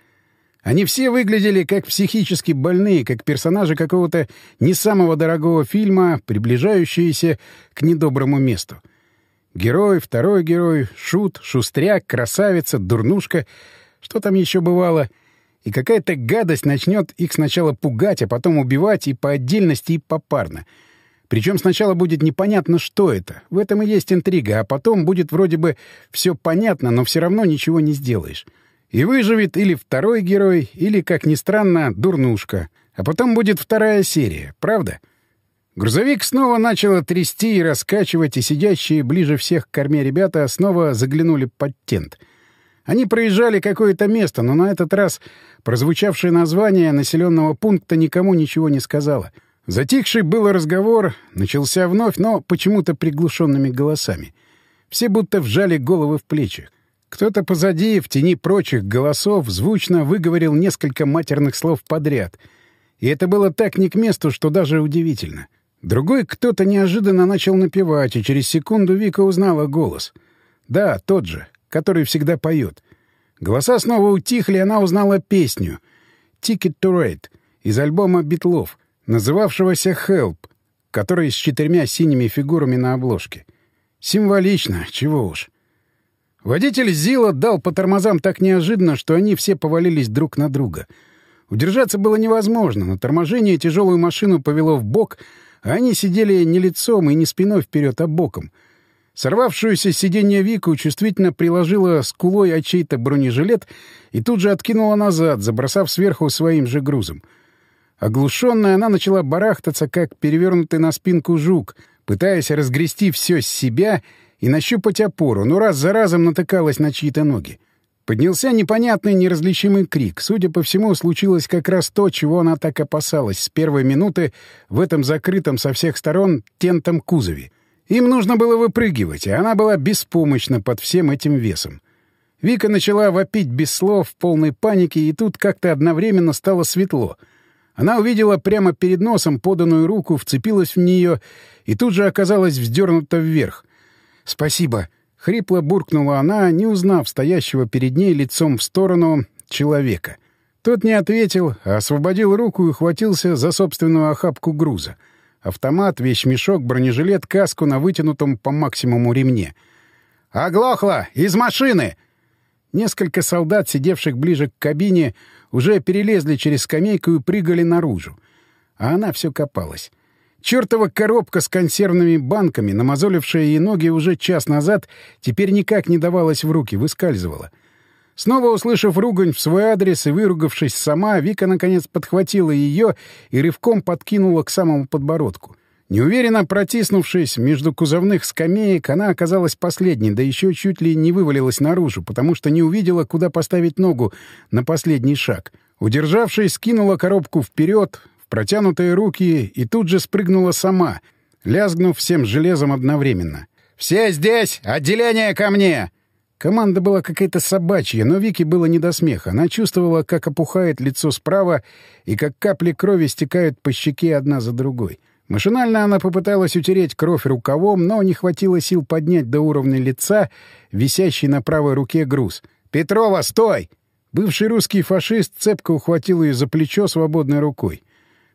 Они все выглядели как психически больные, как персонажи какого-то не самого дорогого фильма, приближающиеся к недоброму месту. Герой, второй герой, шут, шустряк, красавица, дурнушка. Что там еще бывало? И какая-то гадость начнет их сначала пугать, а потом убивать и по отдельности, и попарно — причем сначала будет непонятно, что это. В этом и есть интрига, а потом будет вроде бы все понятно, но все равно ничего не сделаешь. И выживет или второй герой, или, как ни странно, дурнушка. А потом будет вторая серия, правда? Грузовик снова начал трясти и раскачивать, и сидящие ближе всех к корме ребята снова заглянули под тент. Они проезжали какое-то место, но на этот раз прозвучавшее название населенного пункта никому ничего не сказало — Затихший был разговор начался вновь, но почему-то приглушенными голосами. Все будто вжали головы в плечи. Кто-то позади, в тени прочих голосов, звучно выговорил несколько матерных слов подряд. И это было так не к месту, что даже удивительно. Другой кто-то неожиданно начал напевать, и через секунду Вика узнала голос. Да, тот же, который всегда поет. Голоса снова утихли, она узнала песню «Ticket to Ride» из альбома «Битлов», называвшегося «Help», который с четырьмя синими фигурами на обложке. Символично, чего уж. Водитель Зила дал по тормозам так неожиданно, что они все повалились друг на друга. Удержаться было невозможно. На торможение тяжелую машину повело в бок, а они сидели не лицом и не спиной вперед, а боком. Сорвавшуюся с сиденья Вику чувствительно приложила скулой от чей-то бронежилет и тут же откинула назад, забросав сверху своим же грузом — Оглушенная, она начала барахтаться, как перевернутый на спинку жук, пытаясь разгрести все с себя и нащупать опору, но раз за разом натыкалась на чьи-то ноги. Поднялся непонятный неразличимый крик. Судя по всему, случилось как раз то, чего она так опасалась с первой минуты в этом закрытом со всех сторон тентом кузове. Им нужно было выпрыгивать, а она была беспомощна под всем этим весом. Вика начала вопить без слов в полной панике, и тут как-то одновременно стало светло — она увидела прямо перед носом поданную руку, вцепилась в нее и тут же оказалась вздернута вверх. «Спасибо!» — хрипло буркнула она, не узнав стоящего перед ней лицом в сторону человека. Тот не ответил, а освободил руку и ухватился за собственную охапку груза. Автомат, вещмешок, бронежилет, каску на вытянутом по максимуму ремне. «Оглохло! Из машины!» Несколько солдат, сидевших ближе к кабине, уже перелезли через скамейку и прыгали наружу. А она все копалась. Чёртова коробка с консервными банками, намазолившая ей ноги уже час назад, теперь никак не давалась в руки, выскальзывала. Снова услышав ругань в свой адрес и выругавшись сама, Вика наконец подхватила ее и рывком подкинула к самому подбородку. Неуверенно протиснувшись между кузовных скамеек, она оказалась последней, да еще чуть ли не вывалилась наружу, потому что не увидела, куда поставить ногу на последний шаг. Удержавшись, скинула коробку вперед, протянутые руки и тут же спрыгнула сама, лязгнув всем железом одновременно. «Все здесь! Отделение ко мне!» Команда была какая-то собачья, но Вике было не до смеха. Она чувствовала, как опухает лицо справа и как капли крови стекают по щеке одна за другой. Машинально она попыталась утереть кровь рукавом, но не хватило сил поднять до уровня лица висящий на правой руке груз. «Петрова, стой!» Бывший русский фашист цепко ухватил ее за плечо свободной рукой.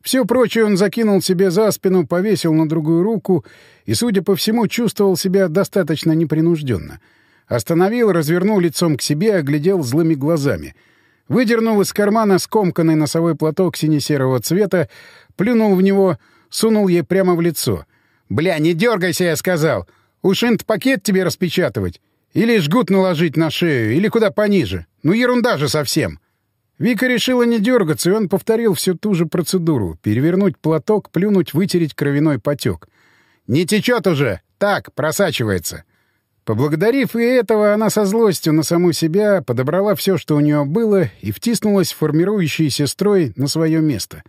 Все прочее он закинул себе за спину, повесил на другую руку и, судя по всему, чувствовал себя достаточно непринужденно. Остановил, развернул лицом к себе, оглядел злыми глазами. Выдернул из кармана скомканный носовой платок сине-серого цвета, плюнул в него, сунул ей прямо в лицо. «Бля, не дергайся, я сказал! Уж пакет тебе распечатывать! Или жгут наложить на шею, или куда пониже! Ну ерунда же совсем!» Вика решила не дергаться, и он повторил всю ту же процедуру — перевернуть платок, плюнуть, вытереть кровяной потек. «Не течет уже! Так, просачивается!» Поблагодарив и этого, она со злостью на саму себя подобрала все, что у нее было, и втиснулась в формирующийся строй на свое место.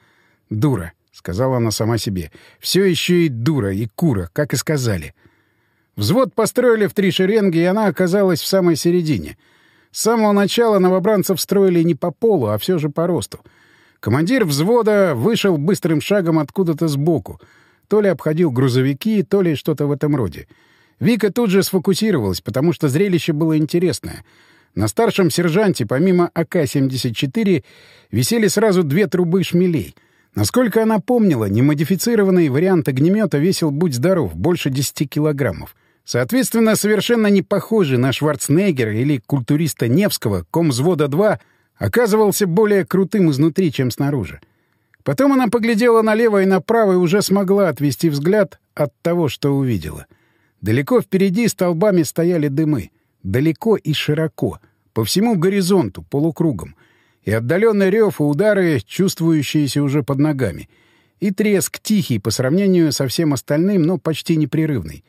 «Дура», — сказала она сама себе. «Все еще и дура, и кура, как и сказали». Взвод построили в три шеренги, и она оказалась в самой середине — с самого начала новобранцев строили не по полу, а все же по росту. Командир взвода вышел быстрым шагом откуда-то сбоку. То ли обходил грузовики, то ли что-то в этом роде. Вика тут же сфокусировалась, потому что зрелище было интересное. На старшем сержанте, помимо АК-74, висели сразу две трубы шмелей. Насколько она помнила, немодифицированный вариант огнемета весил, будь здоров, больше 10 килограммов. Соответственно, совершенно не похожий на Шварценеггера или культуриста Невского, комзвода-2, оказывался более крутым изнутри, чем снаружи. Потом она поглядела налево и направо и уже смогла отвести взгляд от того, что увидела. Далеко впереди столбами стояли дымы. Далеко и широко. По всему горизонту, полукругом. И отдаленный рев и удары, чувствующиеся уже под ногами. И треск тихий по сравнению со всем остальным, но почти непрерывный.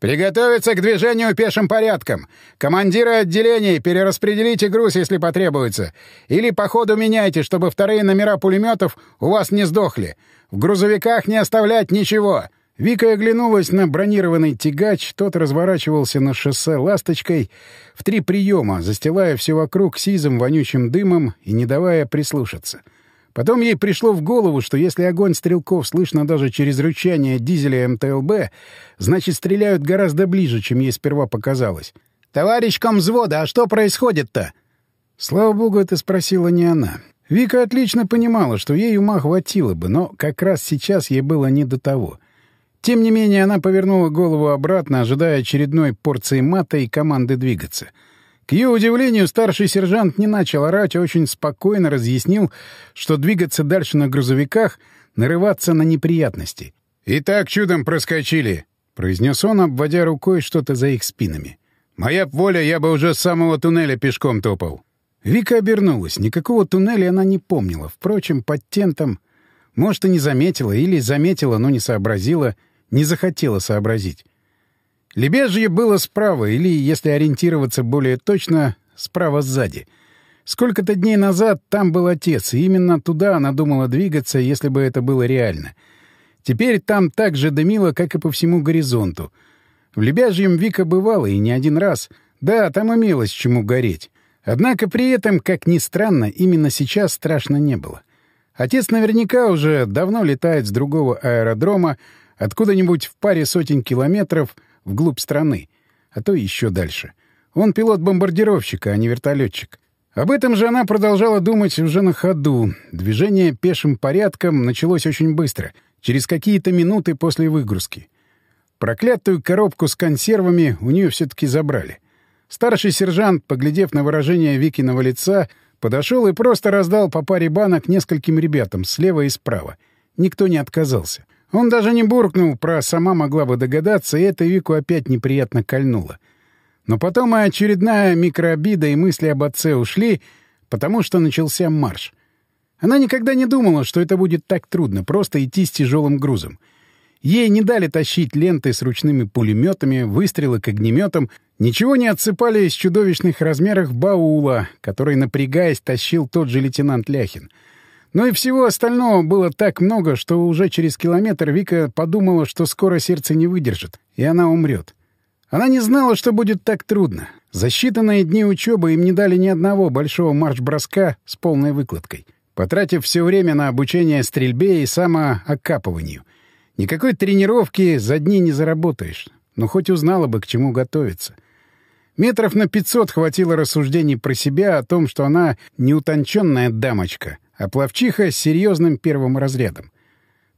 «Приготовиться к движению пешим порядком. Командиры отделений, перераспределите груз, если потребуется. Или по ходу меняйте, чтобы вторые номера пулеметов у вас не сдохли. В грузовиках не оставлять ничего». Вика оглянулась на бронированный тягач, тот разворачивался на шоссе «Ласточкой» в три приема, застилая все вокруг сизым вонючим дымом и не давая прислушаться. — Потом ей пришло в голову, что если огонь стрелков слышно даже через рычание дизеля МТЛБ, значит, стреляют гораздо ближе, чем ей сперва показалось. «Товарищ комзвода, а что происходит-то?» Слава богу, это спросила не она. Вика отлично понимала, что ей ума хватило бы, но как раз сейчас ей было не до того. Тем не менее, она повернула голову обратно, ожидая очередной порции мата и команды двигаться — к ее удивлению, старший сержант не начал орать, а очень спокойно разъяснил, что двигаться дальше на грузовиках — нарываться на неприятности. «И так чудом проскочили», — произнес он, обводя рукой что-то за их спинами. «Моя б воля, я бы уже с самого туннеля пешком топал». Вика обернулась. Никакого туннеля она не помнила. Впрочем, под тентом... Может, и не заметила, или заметила, но не сообразила, не захотела сообразить. Лебяжье было справа, или, если ориентироваться более точно, справа сзади. Сколько-то дней назад там был отец, и именно туда она думала двигаться, если бы это было реально. Теперь там так же дымило, как и по всему горизонту. В Лебяжьем Вика бывала, и не один раз. Да, там имелось чему гореть. Однако при этом, как ни странно, именно сейчас страшно не было. Отец наверняка уже давно летает с другого аэродрома, откуда-нибудь в паре сотен километров — вглубь страны, а то еще дальше. Он пилот бомбардировщика, а не вертолетчик. Об этом же она продолжала думать уже на ходу. Движение пешим порядком началось очень быстро, через какие-то минуты после выгрузки. Проклятую коробку с консервами у нее все-таки забрали. Старший сержант, поглядев на выражение Викиного лица, подошел и просто раздал по паре банок нескольким ребятам слева и справа. Никто не отказался. Он даже не буркнул про «сама могла бы догадаться», и это Вику опять неприятно кольнуло. Но потом и очередная микрообида и мысли об отце ушли, потому что начался марш. Она никогда не думала, что это будет так трудно, просто идти с тяжелым грузом. Ей не дали тащить ленты с ручными пулеметами, выстрелы к огнеметам, ничего не отсыпали из чудовищных размеров баула, который, напрягаясь, тащил тот же лейтенант Ляхин — но и всего остального было так много, что уже через километр Вика подумала, что скоро сердце не выдержит, и она умрет. Она не знала, что будет так трудно. За считанные дни учебы им не дали ни одного большого марш-броска с полной выкладкой, потратив все время на обучение стрельбе и самоокапыванию. Никакой тренировки за дни не заработаешь, но хоть узнала бы, к чему готовиться. Метров на пятьсот хватило рассуждений про себя о том, что она неутонченная дамочка — а плавчиха серьезным первым разрядом.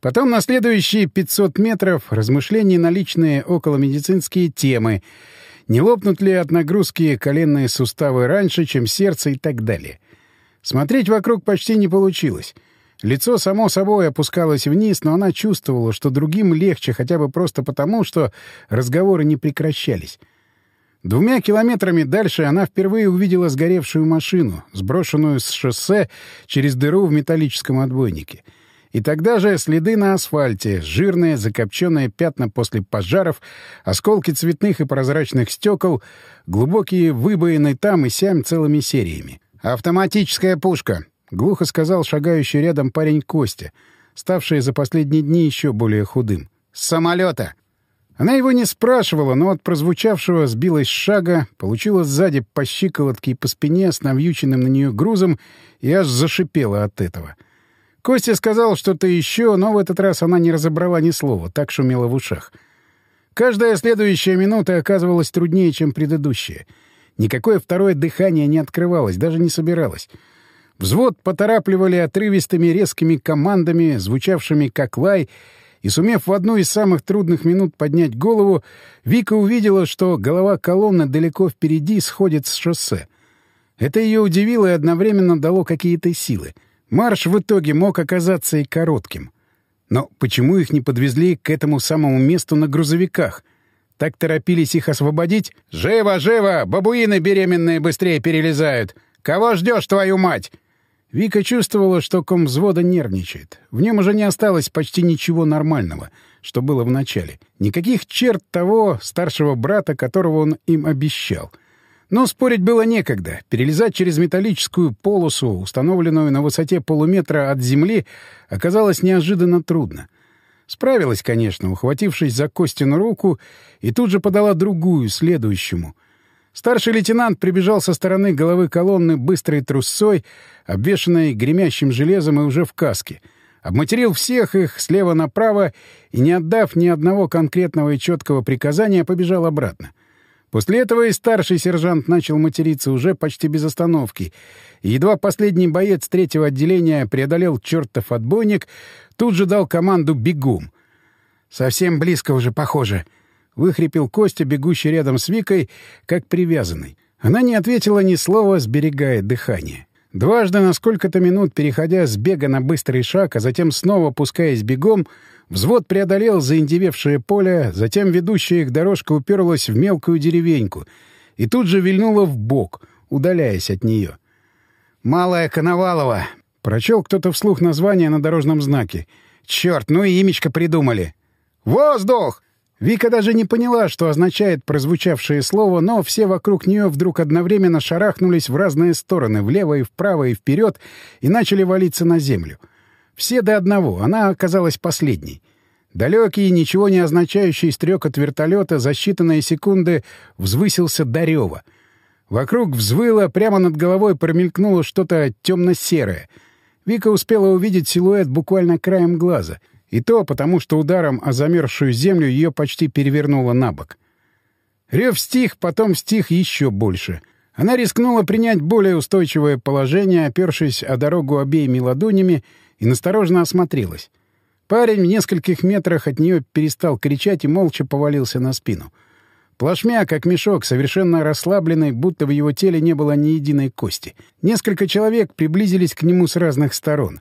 Потом на следующие 500 метров размышления на личные околомедицинские темы, не лопнут ли от нагрузки коленные суставы раньше, чем сердце и так далее. Смотреть вокруг почти не получилось. Лицо само собой опускалось вниз, но она чувствовала, что другим легче хотя бы просто потому, что разговоры не прекращались. Двумя километрами дальше она впервые увидела сгоревшую машину, сброшенную с шоссе через дыру в металлическом отбойнике. И тогда же следы на асфальте, жирные закопченные пятна после пожаров, осколки цветных и прозрачных стекол, глубокие выбоины там и сям целыми сериями. «Автоматическая пушка», — глухо сказал шагающий рядом парень Костя, ставший за последние дни еще более худым. «С самолета!» Она его не спрашивала, но от прозвучавшего сбилась шага, получила сзади по щиколотке и по спине с навьюченным на нее грузом и аж зашипела от этого. Костя сказал что-то еще, но в этот раз она не разобрала ни слова, так шумела в ушах. Каждая следующая минута оказывалась труднее, чем предыдущая. Никакое второе дыхание не открывалось, даже не собиралось. Взвод поторапливали отрывистыми резкими командами, звучавшими как лай — и, сумев в одну из самых трудных минут поднять голову, Вика увидела, что голова колонны далеко впереди сходит с шоссе. Это ее удивило и одновременно дало какие-то силы. Марш в итоге мог оказаться и коротким. Но почему их не подвезли к этому самому месту на грузовиках? Так торопились их освободить? «Живо, живо! Бабуины беременные быстрее перелезают! Кого ждешь, твою мать?» Вика чувствовала, что ком взвода нервничает. В нем уже не осталось почти ничего нормального, что было в начале. Никаких черт того старшего брата, которого он им обещал. Но спорить было некогда. Перелезать через металлическую полосу, установленную на высоте полуметра от земли, оказалось неожиданно трудно. Справилась, конечно, ухватившись за Костину руку, и тут же подала другую, следующему — Старший лейтенант прибежал со стороны головы колонны быстрой трусцой, обвешанной гремящим железом и уже в каске. Обматерил всех их слева направо и, не отдав ни одного конкретного и четкого приказания, побежал обратно. После этого и старший сержант начал материться уже почти без остановки. И едва последний боец третьего отделения преодолел чертов отбойник, тут же дал команду «бегум». «Совсем близко уже, похоже», — выхрипел Костя, бегущий рядом с Викой, как привязанный. Она не ответила ни слова, сберегая дыхание. Дважды на сколько-то минут, переходя с бега на быстрый шаг, а затем снова пускаясь бегом, взвод преодолел заиндевевшее поле, затем ведущая их дорожка уперлась в мелкую деревеньку и тут же вильнула в бок, удаляясь от нее. «Малая Коновалова!» — прочел кто-то вслух название на дорожном знаке. «Черт, ну и имечко придумали!» «Воздух!» Вика даже не поняла, что означает прозвучавшее слово, но все вокруг нее вдруг одновременно шарахнулись в разные стороны, влево и вправо и вперед, и начали валиться на землю. Все до одного, она оказалась последней. Далекий, ничего не означающий стрек от вертолета за считанные секунды взвысился до рева. Вокруг взвыло, прямо над головой промелькнуло что-то темно-серое. Вика успела увидеть силуэт буквально краем глаза — и то потому, что ударом о замерзшую землю ее почти перевернуло на бок. Рев стих, потом стих еще больше. Она рискнула принять более устойчивое положение, опершись о дорогу обеими ладонями, и насторожно осмотрелась. Парень в нескольких метрах от нее перестал кричать и молча повалился на спину. Плашмя, как мешок, совершенно расслабленный, будто в его теле не было ни единой кости. Несколько человек приблизились к нему с разных сторон.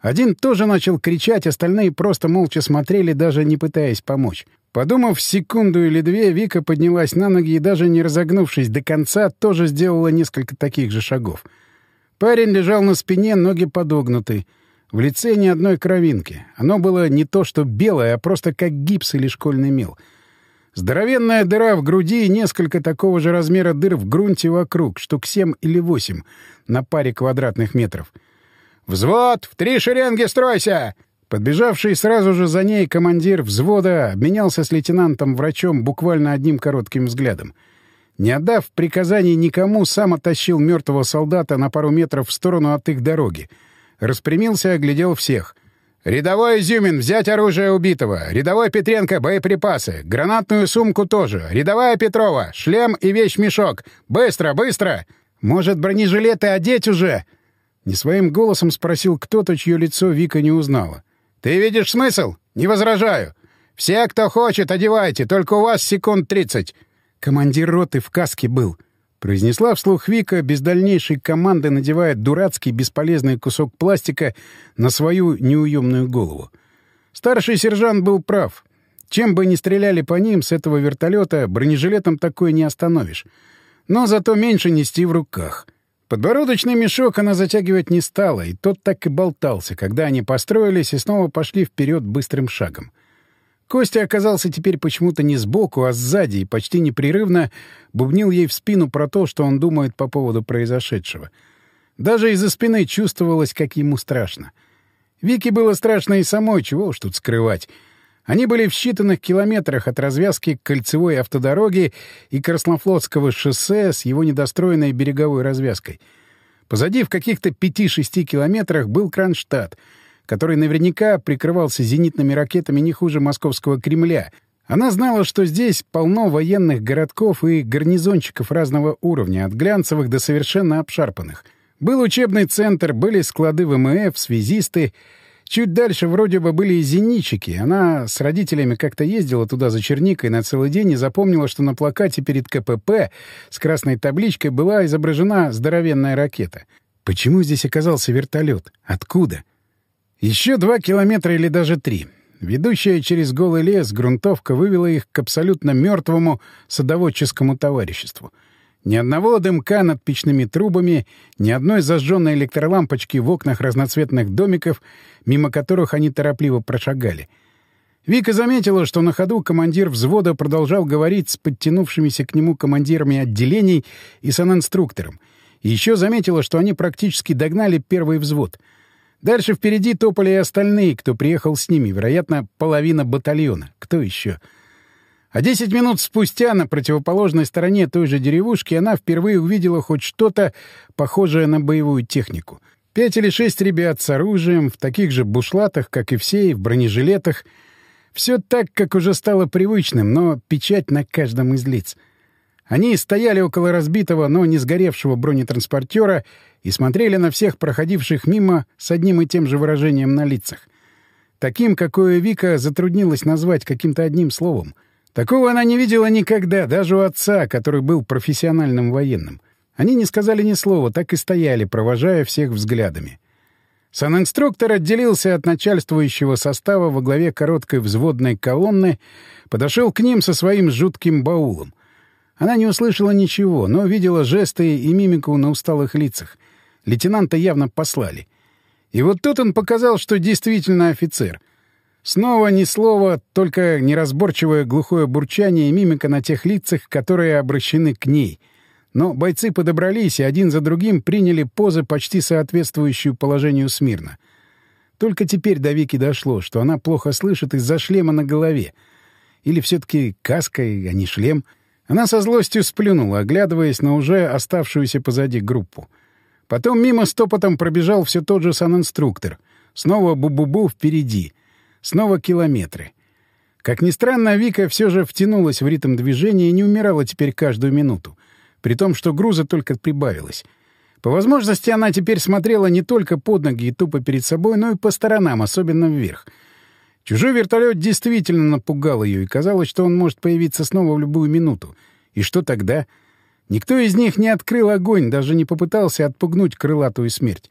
Один тоже начал кричать, остальные просто молча смотрели, даже не пытаясь помочь. Подумав секунду или две, Вика поднялась на ноги и, даже не разогнувшись до конца, тоже сделала несколько таких же шагов. Парень лежал на спине, ноги подогнуты. В лице ни одной кровинки. Оно было не то что белое, а просто как гипс или школьный мел. Здоровенная дыра в груди и несколько такого же размера дыр в грунте вокруг, штук семь или восемь, на паре квадратных метров. «Взвод! В три шеренги стройся!» Подбежавший сразу же за ней командир взвода обменялся с лейтенантом-врачом буквально одним коротким взглядом. Не отдав приказаний никому, сам оттащил мертвого солдата на пару метров в сторону от их дороги. Распрямился оглядел всех. «Рядовой Изюмин, взять оружие убитого! Рядовой Петренко, боеприпасы! Гранатную сумку тоже! Рядовая Петрова, шлем и вещмешок! Быстро, быстро! Может, бронежилеты одеть уже?» Не своим голосом спросил кто-то, чье лицо Вика не узнала. «Ты видишь смысл? Не возражаю. Все, кто хочет, одевайте, только у вас секунд тридцать». Командир роты в каске был. Произнесла вслух Вика, без дальнейшей команды надевая дурацкий бесполезный кусок пластика на свою неуемную голову. Старший сержант был прав. Чем бы ни стреляли по ним с этого вертолета, бронежилетом такое не остановишь. Но зато меньше нести в руках — Подбородочный мешок она затягивать не стала, и тот так и болтался, когда они построились и снова пошли вперед быстрым шагом. Костя оказался теперь почему-то не сбоку, а сзади, и почти непрерывно бубнил ей в спину про то, что он думает по поводу произошедшего. Даже из-за спины чувствовалось, как ему страшно. Вике было страшно и самой, чего уж тут скрывать — они были в считанных километрах от развязки кольцевой автодороги и Краснофлотского шоссе с его недостроенной береговой развязкой. Позади в каких-то пяти-шести километрах был Кронштадт, который наверняка прикрывался зенитными ракетами не хуже московского Кремля. Она знала, что здесь полно военных городков и гарнизончиков разного уровня, от глянцевых до совершенно обшарпанных. Был учебный центр, были склады ВМФ, связисты — Чуть дальше вроде бы были и зенитчики. Она с родителями как-то ездила туда за черникой на целый день и запомнила, что на плакате перед КПП с красной табличкой была изображена здоровенная ракета. Почему здесь оказался вертолет? Откуда? Еще два километра или даже три. Ведущая через голый лес грунтовка вывела их к абсолютно мертвому садоводческому товариществу — ни одного дымка над печными трубами, ни одной зажженной электролампочки в окнах разноцветных домиков, мимо которых они торопливо прошагали. Вика заметила, что на ходу командир взвода продолжал говорить с подтянувшимися к нему командирами отделений и санинструктором. И еще заметила, что они практически догнали первый взвод. Дальше впереди топали и остальные, кто приехал с ними, вероятно, половина батальона. Кто еще? — а десять минут спустя на противоположной стороне той же деревушки она впервые увидела хоть что-то похожее на боевую технику. Пять или шесть ребят с оружием, в таких же бушлатах, как и все, и в бронежилетах. Все так, как уже стало привычным, но печать на каждом из лиц. Они стояли около разбитого, но не сгоревшего бронетранспортера и смотрели на всех проходивших мимо с одним и тем же выражением на лицах. Таким, какое Вика затруднилась назвать каким-то одним словом — Такого она не видела никогда, даже у отца, который был профессиональным военным. Они не сказали ни слова, так и стояли, провожая всех взглядами. Санинструктор отделился от начальствующего состава во главе короткой взводной колонны, подошел к ним со своим жутким баулом. Она не услышала ничего, но видела жесты и мимику на усталых лицах. Лейтенанта явно послали. И вот тут он показал, что действительно офицер — Снова ни слова, только неразборчивое глухое бурчание и мимика на тех лицах, которые обращены к ней. Но бойцы подобрались и один за другим приняли позы, почти соответствующую положению смирно. Только теперь до Вики дошло, что она плохо слышит из-за шлема на голове. Или все-таки каска, а не шлем. Она со злостью сплюнула, оглядываясь на уже оставшуюся позади группу. Потом мимо стопотом пробежал все тот же санинструктор. Снова бу-бу-бу впереди — Снова километры. Как ни странно, Вика все же втянулась в ритм движения и не умирала теперь каждую минуту. при том, что груза только прибавилось. По возможности она теперь смотрела не только под ноги и тупо перед собой, но и по сторонам, особенно вверх. Чужой вертолет действительно напугал ее, и казалось, что он может появиться снова в любую минуту. И что тогда? Никто из них не открыл огонь, даже не попытался отпугнуть крылатую смерть.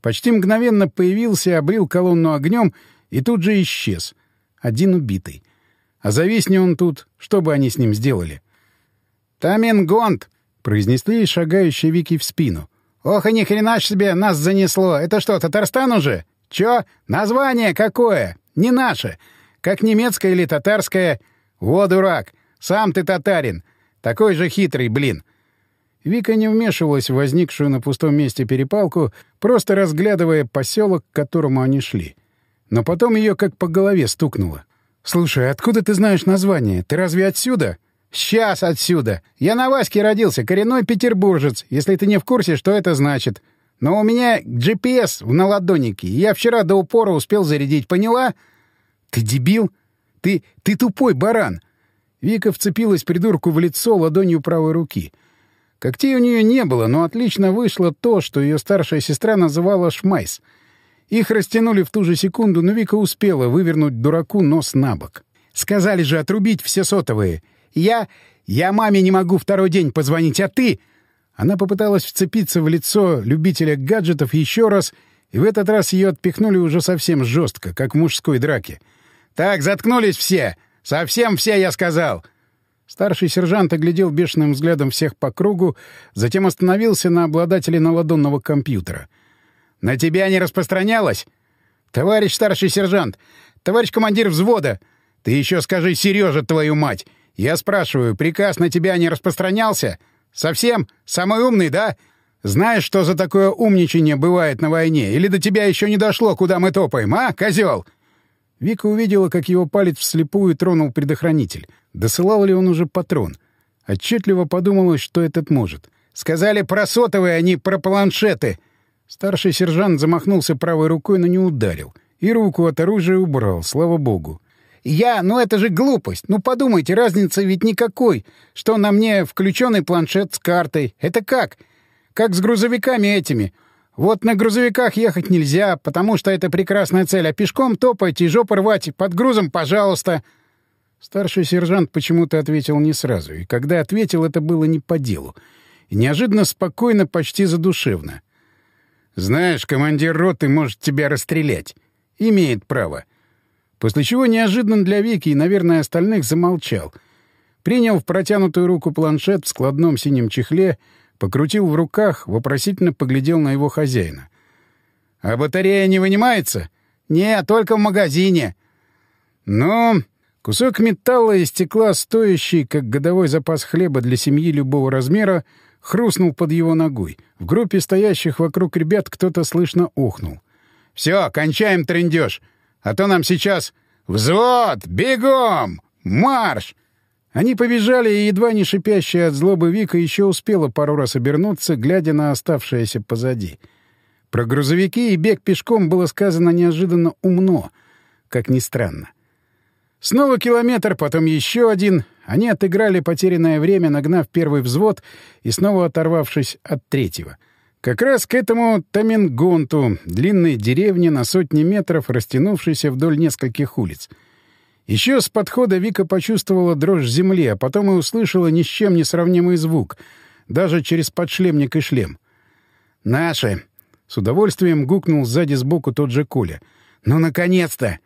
Почти мгновенно появился, облил колонну огнем и тут же исчез. Один убитый. А зависни он тут, что бы они с ним сделали? «Тамингонт!» — произнесли шагающие Вики в спину. «Ох, и ни хрена себе нас занесло! Это что, Татарстан уже? Чё? Название какое? Не наше. Как немецкое или татарское? Во, дурак! Сам ты татарин! Такой же хитрый, блин!» Вика не вмешивалась в возникшую на пустом месте перепалку, просто разглядывая поселок, к которому они шли. Но потом ее как по голове стукнуло. «Слушай, откуда ты знаешь название? Ты разве отсюда?» «Сейчас отсюда. Я на Ваське родился, коренной петербуржец, если ты не в курсе, что это значит. Но у меня GPS в наладоннике, и я вчера до упора успел зарядить, поняла?» «Ты дебил? Ты... ты тупой баран!» Вика вцепилась придурку в лицо ладонью правой руки. Когтей у нее не было, но отлично вышло то, что ее старшая сестра называла «шмайс». Их растянули в ту же секунду, но Вика успела вывернуть дураку нос на бок. «Сказали же отрубить все сотовые!» Я... я маме не могу второй день позвонить, а ты...» Она попыталась вцепиться в лицо любителя гаджетов еще раз, и в этот раз ее отпихнули уже совсем жестко, как в мужской драке. «Так, заткнулись все! Совсем все, я сказал!» Старший сержант оглядел бешеным взглядом всех по кругу, затем остановился на обладателе наладонного компьютера. «На тебя не распространялось?» «Товарищ старший сержант! Товарищ командир взвода! Ты еще скажи Сережа, твою мать! Я спрашиваю, приказ на тебя не распространялся? Совсем? Самый умный, да? Знаешь, что за такое умничание бывает на войне? Или до тебя еще не дошло, куда мы топаем, а, козел? Вика увидела, как его палец вслепую тронул предохранитель. Досылал ли он уже патрон? Отчетливо подумалось, что этот может. «Сказали про сотовые, а не про планшеты!» Старший сержант замахнулся правой рукой, но не ударил. И руку от оружия убрал, слава богу. Я, ну это же глупость. Ну подумайте, разницы ведь никакой. Что на мне включенный планшет с картой. Это как? Как с грузовиками этими. Вот на грузовиках ехать нельзя, потому что это прекрасная цель, а пешком топать и жопу рвать под грузом, пожалуйста. Старший сержант почему-то ответил не сразу, и когда ответил, это было не по делу. И неожиданно спокойно, почти задушевно. «Знаешь, командир роты может тебя расстрелять. Имеет право. После чего неожиданно для Вики и, наверное, остальных замолчал. Принял в протянутую руку планшет в складном синем чехле, покрутил в руках, вопросительно поглядел на его хозяина. «А батарея не вынимается?» «Не, только в магазине». «Ну...» Кусок металла и стекла, стоящий, как годовой запас хлеба для семьи любого размера, хрустнул под его ногой. В группе стоящих вокруг ребят кто-то слышно ухнул. «Все, кончаем трындеж. А то нам сейчас... Взвод! Бегом! Марш!» Они побежали, и едва не шипящая от злобы Вика еще успела пару раз обернуться, глядя на оставшееся позади. Про грузовики и бег пешком было сказано неожиданно умно, как ни странно. Снова километр, потом еще один. Они отыграли потерянное время, нагнав первый взвод и снова оторвавшись от третьего — как раз к этому Тамингонту, длинной деревне на сотни метров, растянувшейся вдоль нескольких улиц. Еще с подхода Вика почувствовала дрожь земли, а потом и услышала ни с чем не сравнимый звук, даже через подшлемник и шлем. «Наши!» — с удовольствием гукнул сзади сбоку тот же Коля. «Ну, наконец-то!»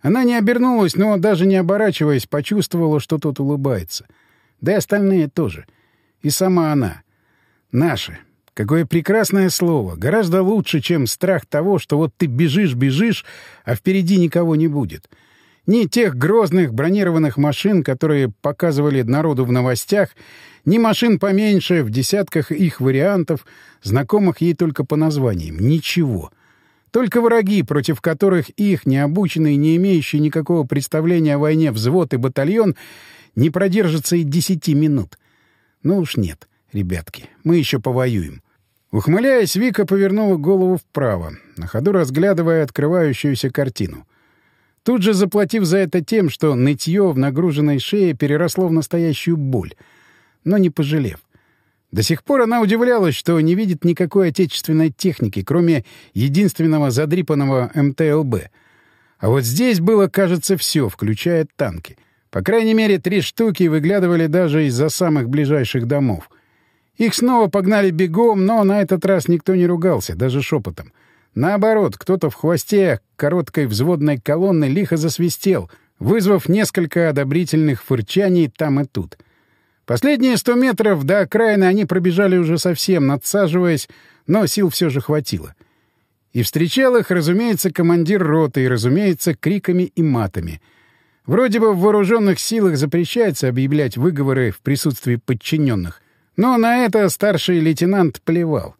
Она не обернулась, но, даже не оборачиваясь, почувствовала, что тот улыбается. Да и остальные тоже. И сама она. Наши. Какое прекрасное слово! Гораздо лучше, чем страх того, что вот ты бежишь-бежишь, а впереди никого не будет. Ни тех грозных бронированных машин, которые показывали народу в новостях, ни машин поменьше, в десятках их вариантов, знакомых ей только по названиям. Ничего. Только враги, против которых их, необученные, не имеющие никакого представления о войне взвод и батальон, не продержатся и десяти минут. Ну уж нет, ребятки, мы еще повоюем. Ухмыляясь, Вика повернула голову вправо, на ходу разглядывая открывающуюся картину. Тут же заплатив за это тем, что нытье в нагруженной шее переросло в настоящую боль, но не пожалев. До сих пор она удивлялась, что не видит никакой отечественной техники, кроме единственного задрипанного МТЛБ. А вот здесь было, кажется, все, включая танки. По крайней мере, три штуки выглядывали даже из-за самых ближайших домов. Их снова погнали бегом, но на этот раз никто не ругался, даже шепотом. Наоборот, кто-то в хвосте короткой взводной колонны лихо засвистел, вызвав несколько одобрительных фырчаний там и тут — Последние сто метров до окраины они пробежали уже совсем, надсаживаясь, но сил все же хватило. И встречал их, разумеется, командир роты, и, разумеется, криками и матами. Вроде бы в вооруженных силах запрещается объявлять выговоры в присутствии подчиненных, но на это старший лейтенант плевал.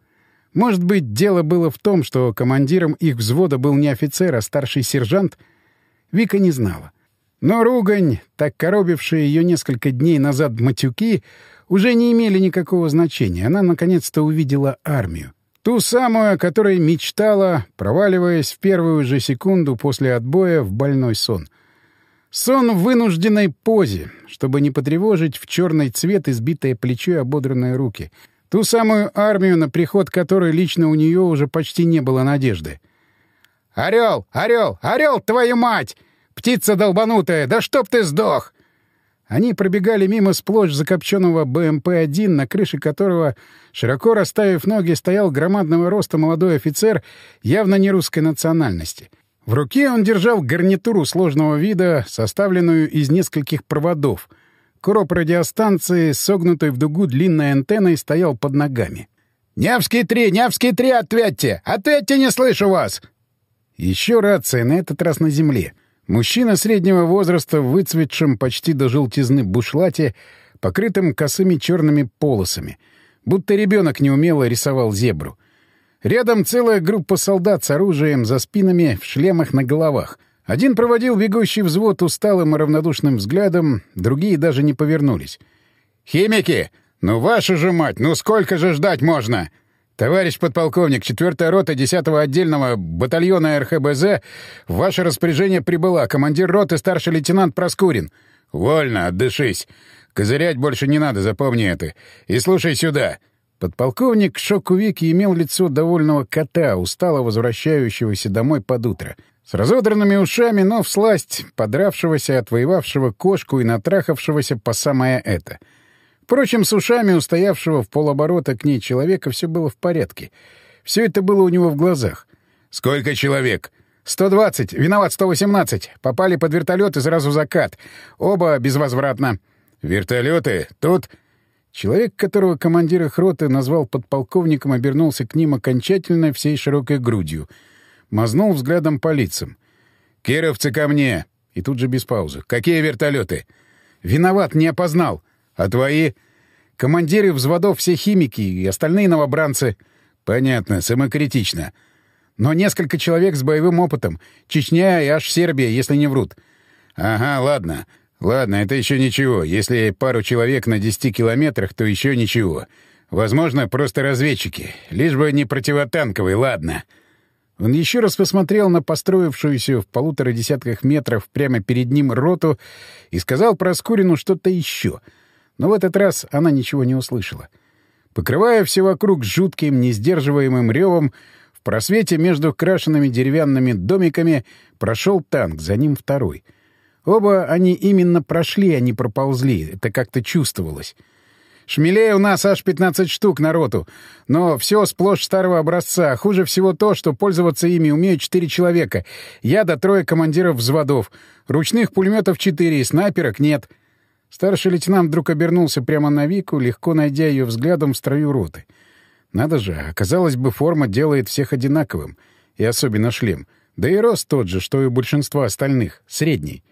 Может быть, дело было в том, что командиром их взвода был не офицер, а старший сержант? Вика не знала. Но ругань, так коробившие ее несколько дней назад матюки, уже не имели никакого значения. Она наконец-то увидела армию. Ту самую, о которой мечтала, проваливаясь в первую же секунду после отбоя в больной сон. Сон в вынужденной позе, чтобы не потревожить в черный цвет избитое плечо и ободранные руки. Ту самую армию, на приход которой лично у нее уже почти не было надежды. «Орел! Орел! Орел, твою мать!» Птица долбанутая! Да чтоб ты сдох!» Они пробегали мимо сплошь закопченного БМП-1, на крыше которого, широко расставив ноги, стоял громадного роста молодой офицер явно не русской национальности. В руке он держал гарнитуру сложного вида, составленную из нескольких проводов. Кроп радиостанции, согнутой в дугу длинной антенной, стоял под ногами. «Невский-3! Невский-3! Ответьте! Ответьте, не слышу вас!» Еще рация, на этот раз на земле — Мужчина среднего возраста в выцветшем почти до желтизны бушлате, покрытым косыми черными полосами, будто ребенок неумело рисовал зебру. Рядом целая группа солдат с оружием за спинами в шлемах на головах. Один проводил бегущий взвод усталым и равнодушным взглядом, другие даже не повернулись. «Химики! Ну вашу же мать! Ну сколько же ждать можно?» «Товарищ подполковник, 4-я рота 10-го отдельного батальона РХБЗ в ваше распоряжение прибыла. Командир роты старший лейтенант Проскурин». «Вольно, отдышись. Козырять больше не надо, запомни это. И слушай сюда». Подполковник к шоку Вики имел лицо довольного кота, устало возвращающегося домой под утро. С разодранными ушами, но всласть подравшегося, отвоевавшего кошку и натрахавшегося по самое это — Впрочем, с ушами устоявшего в полоборота к ней человека все было в порядке. Все это было у него в глазах. «Сколько человек?» «Сто двадцать. Виноват сто восемнадцать. Попали под вертолет и сразу закат. Оба безвозвратно». «Вертолеты? Тут...» Человек, которого командир их роты назвал подполковником, обернулся к ним окончательно всей широкой грудью. Мазнул взглядом по лицам. «Кировцы ко мне!» И тут же без паузы. «Какие вертолеты?» «Виноват, не опознал. А твои? Командиры взводов все химики и остальные новобранцы. Понятно, самокритично. Но несколько человек с боевым опытом. Чечня и аж Сербия, если не врут. Ага, ладно. Ладно, это еще ничего. Если пару человек на 10 километрах, то еще ничего. Возможно, просто разведчики. Лишь бы не противотанковые, ладно. Он еще раз посмотрел на построившуюся в полутора десятках метров прямо перед ним роту и сказал про Скурину что-то еще — но в этот раз она ничего не услышала. Покрывая все вокруг жутким, несдерживаемым ревом, в просвете между крашенными деревянными домиками прошел танк, за ним второй. Оба они именно прошли, а не проползли. Это как-то чувствовалось. Шмелей у нас аж 15 штук на роту, но все сплошь старого образца. Хуже всего то, что пользоваться ими умеют четыре человека. Я до трое командиров взводов. Ручных пулеметов четыре, снайперок нет. Старший лейтенант вдруг обернулся прямо на Вику, легко найдя ее взглядом в строю роты. Надо же, оказалось бы, форма делает всех одинаковым, и особенно шлем. Да и рост тот же, что и у большинства остальных, средний.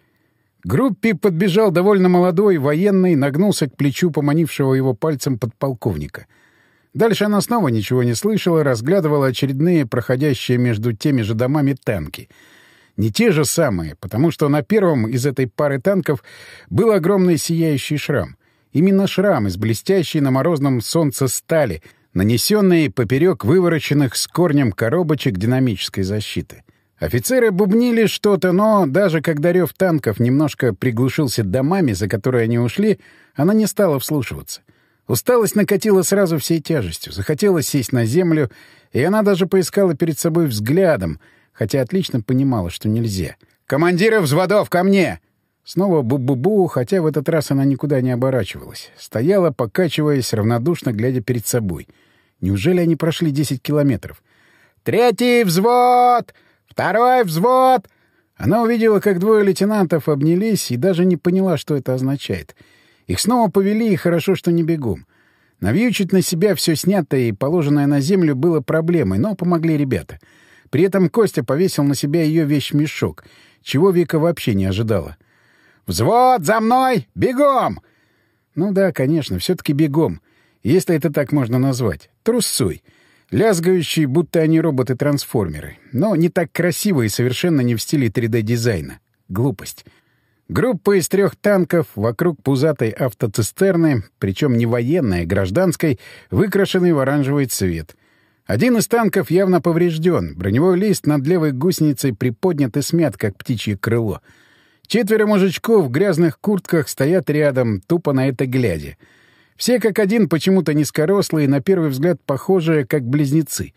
К группе подбежал довольно молодой военный, нагнулся к плечу поманившего его пальцем подполковника. Дальше она снова ничего не слышала, разглядывала очередные проходящие между теми же домами танки — не те же самые, потому что на первом из этой пары танков был огромный сияющий шрам. Именно шрам из блестящей на морозном солнце стали, нанесенный поперек вывороченных с корнем коробочек динамической защиты. Офицеры бубнили что-то, но даже когда рев танков немножко приглушился домами, за которые они ушли, она не стала вслушиваться. Усталость накатила сразу всей тяжестью. Захотелось сесть на землю, и она даже поискала перед собой взглядом, хотя отлично понимала, что нельзя. «Командиры взводов, ко мне!» Снова бу-бу-бу, хотя в этот раз она никуда не оборачивалась. Стояла, покачиваясь, равнодушно глядя перед собой. Неужели они прошли 10 километров? «Третий взвод! Второй взвод!» Она увидела, как двое лейтенантов обнялись, и даже не поняла, что это означает. Их снова повели, и хорошо, что не бегом. Навьючить на себя все снятое и положенное на землю было проблемой, но помогли ребята. При этом Костя повесил на себя ее вещь-мешок, чего Вика вообще не ожидала. «Взвод, за мной! Бегом!» Ну да, конечно, все-таки бегом, если это так можно назвать. Трусцой. Лязгающие, будто они роботы-трансформеры. Но не так красиво и совершенно не в стиле 3D-дизайна. Глупость. Группа из трех танков вокруг пузатой автоцистерны, причем не военной, а гражданской, выкрашенной в оранжевый цвет. Один из танков явно поврежден, броневой лист над левой гусеницей приподнят и смят, как птичье крыло — Четверо мужичков в грязных куртках стоят рядом, тупо на это глядя. Все как один почему-то низкорослые, на первый взгляд похожие, как близнецы.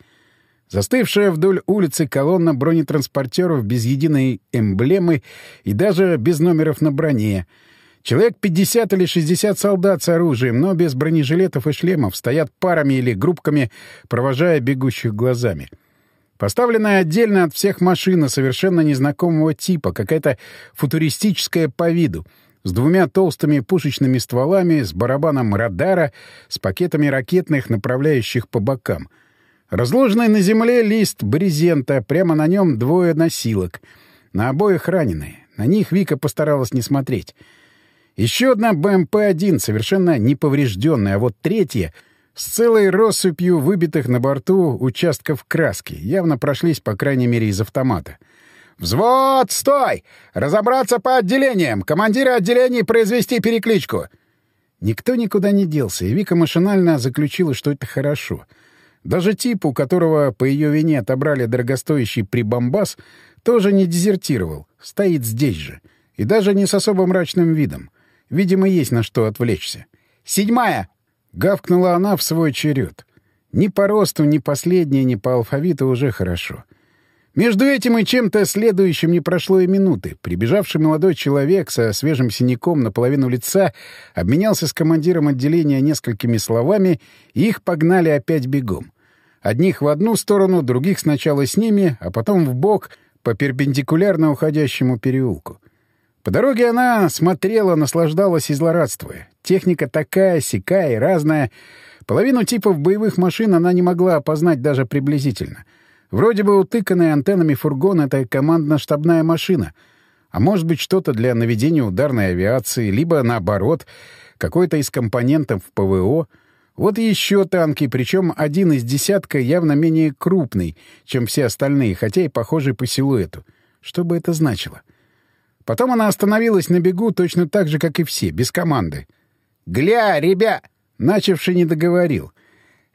Застывшая вдоль улицы колонна бронетранспортеров без единой эмблемы и даже без номеров на броне. Человек 50 или 60 солдат с оружием, но без бронежилетов и шлемов, стоят парами или группками, провожая бегущих глазами. — Поставленная отдельно от всех машина совершенно незнакомого типа, какая-то футуристическая по виду, с двумя толстыми пушечными стволами, с барабаном радара, с пакетами ракетных, направляющих по бокам. Разложенный на земле лист брезента, прямо на нем двое носилок. На обоих раненые. На них Вика постаралась не смотреть. Еще одна БМП-1, совершенно неповрежденная, а вот третья — с целой россыпью выбитых на борту участков краски. Явно прошлись, по крайней мере, из автомата. «Взвод, стой! Разобраться по отделениям! Командиры отделений произвести перекличку!» Никто никуда не делся, и Вика машинально заключила, что это хорошо. Даже тип, у которого по ее вине отобрали дорогостоящий прибамбас, тоже не дезертировал, стоит здесь же. И даже не с особо мрачным видом. Видимо, есть на что отвлечься. «Седьмая! Гавкнула она в свой черед. Ни по росту, ни последняя, ни по алфавиту уже хорошо. Между этим и чем-то следующим не прошло и минуты. Прибежавший молодой человек со свежим синяком наполовину лица обменялся с командиром отделения несколькими словами, и их погнали опять бегом. Одних в одну сторону, других сначала с ними, а потом в бок по перпендикулярно уходящему переулку. По дороге она смотрела, наслаждалась и злорадствуя. Техника такая, сякая и разная. Половину типов боевых машин она не могла опознать даже приблизительно. Вроде бы утыканная антеннами фургон — это командно-штабная машина. А может быть, что-то для наведения ударной авиации, либо, наоборот, какой-то из компонентов ПВО. Вот еще танки, причем один из десятка явно менее крупный, чем все остальные, хотя и похожий по силуэту. Что бы это значило? Потом она остановилась на бегу точно так же, как и все, без команды. «Гля, ребя!» Начавший не договорил.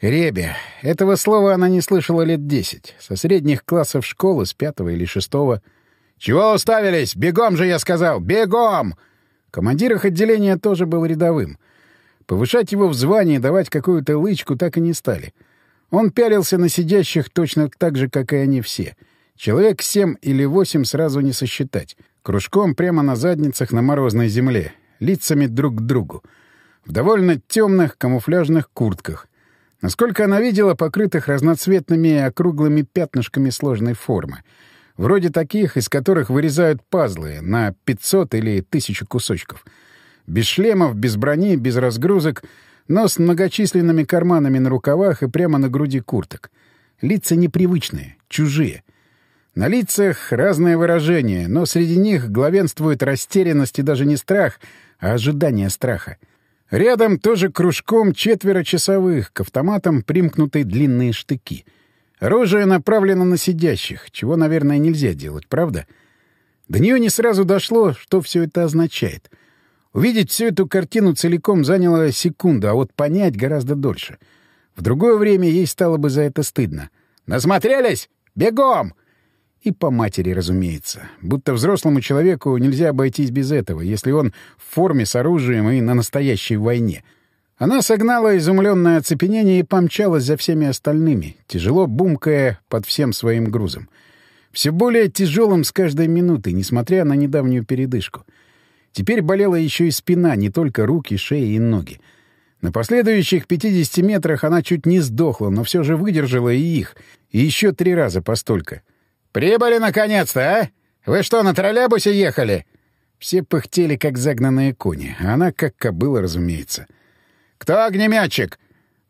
«Ребя». Этого слова она не слышала лет десять. Со средних классов школы, с пятого или шестого. «Чего уставились? Бегом же, я сказал! Бегом!» Командир их отделения тоже был рядовым. Повышать его в звании, давать какую-то лычку так и не стали. Он пялился на сидящих точно так же, как и они все. Человек семь или восемь сразу не сосчитать. Кружком прямо на задницах на морозной земле, лицами друг к другу. В довольно темных камуфляжных куртках. Насколько она видела, покрытых разноцветными округлыми пятнышками сложной формы. Вроде таких, из которых вырезают пазлы на 500 или 1000 кусочков. Без шлемов, без брони, без разгрузок, но с многочисленными карманами на рукавах и прямо на груди курток. Лица непривычные, чужие — на лицах разное выражение, но среди них главенствует растерянность и даже не страх, а ожидание страха. Рядом тоже кружком четверо часовых, к автоматам примкнуты длинные штыки. Оружие направлено на сидящих, чего, наверное, нельзя делать, правда? До нее не сразу дошло, что все это означает. Увидеть всю эту картину целиком заняло секунду, а вот понять гораздо дольше. В другое время ей стало бы за это стыдно. «Насмотрелись? Бегом!» И по матери, разумеется. Будто взрослому человеку нельзя обойтись без этого, если он в форме с оружием и на настоящей войне. Она согнала изумленное оцепенение и помчалась за всеми остальными, тяжело бумкая под всем своим грузом. Все более тяжелым с каждой минутой, несмотря на недавнюю передышку. Теперь болела еще и спина, не только руки, шея и ноги. На последующих 50 метрах она чуть не сдохла, но все же выдержала и их, и еще три раза постолько. «Прибыли наконец-то, а? Вы что, на троллейбусе ехали?» Все пыхтели, как загнанные кони, а она как кобыла, разумеется. «Кто огнеметчик?»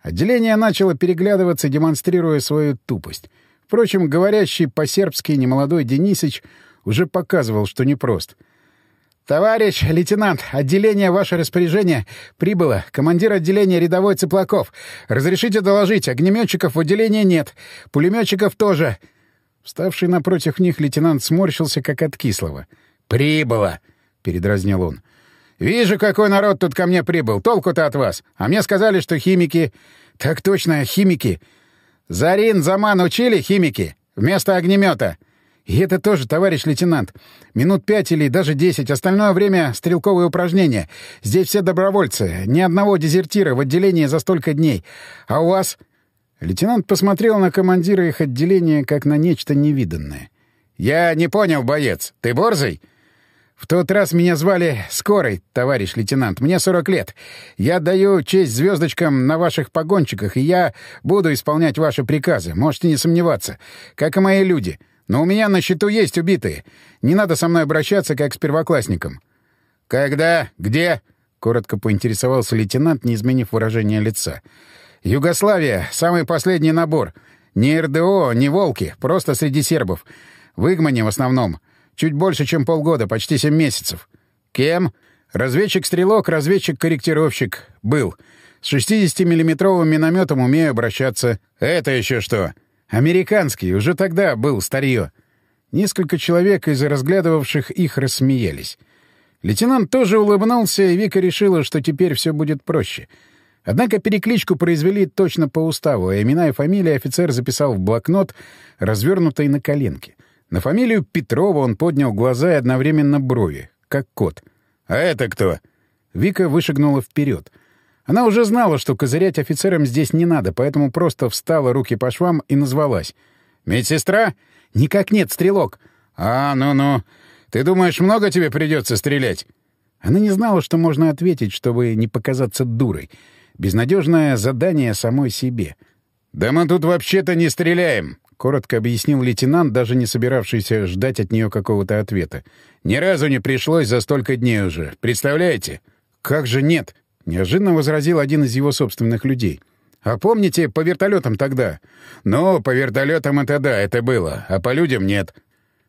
Отделение начало переглядываться, демонстрируя свою тупость. Впрочем, говорящий по-сербски немолодой Денисыч уже показывал, что непрост — «Товарищ лейтенант, отделение ваше распоряжение прибыло. Командир отделения рядовой Цыплаков. Разрешите доложить, огнеметчиков в отделении нет. Пулеметчиков тоже». Вставший напротив них лейтенант сморщился, как от кислого. «Прибыло!» — передразнил он. «Вижу, какой народ тут ко мне прибыл. Толку-то от вас. А мне сказали, что химики...» «Так точно, химики». «Зарин, Заман учили химики? Вместо огнемета. И это тоже, товарищ лейтенант. Минут пять или даже десять. Остальное время — стрелковые упражнения. Здесь все добровольцы. Ни одного дезертира в отделении за столько дней. А у вас...» Лейтенант посмотрел на командира их отделения как на нечто невиданное. «Я не понял, боец. Ты борзый?» «В тот раз меня звали Скорой, товарищ лейтенант. Мне сорок лет. Я даю честь звездочкам на ваших погончиках, и я буду исполнять ваши приказы. Можете не сомневаться. Как и мои люди». Но у меня на счету есть убитые. Не надо со мной обращаться, как с первоклассником». «Когда? Где?» — коротко поинтересовался лейтенант, не изменив выражение лица. «Югославия. Самый последний набор. Не РДО, не «Волки». Просто среди сербов. В Игмане в основном. Чуть больше, чем полгода, почти семь месяцев. Кем? Разведчик-стрелок, разведчик-корректировщик. Был. С 60-миллиметровым минометом умею обращаться. Это еще что? Американский, уже тогда был старье. Несколько человек из разглядывавших их рассмеялись. Лейтенант тоже улыбнулся, и Вика решила, что теперь все будет проще. Однако перекличку произвели точно по уставу, а имена и фамилии офицер записал в блокнот, развернутый на коленке. На фамилию Петрова он поднял глаза и одновременно брови, как кот. «А это кто?» Вика вышагнула вперед — она уже знала, что козырять офицерам здесь не надо, поэтому просто встала руки по швам и назвалась. «Медсестра?» «Никак нет, стрелок». «А, ну-ну. Ты думаешь, много тебе придется стрелять?» Она не знала, что можно ответить, чтобы не показаться дурой. Безнадежное задание самой себе. «Да мы тут вообще-то не стреляем», — коротко объяснил лейтенант, даже не собиравшийся ждать от нее какого-то ответа. «Ни разу не пришлось за столько дней уже. Представляете?» «Как же нет?» — неожиданно возразил один из его собственных людей. «А помните, по вертолетам тогда?» «Ну, по вертолетам это да, это было, а по людям нет».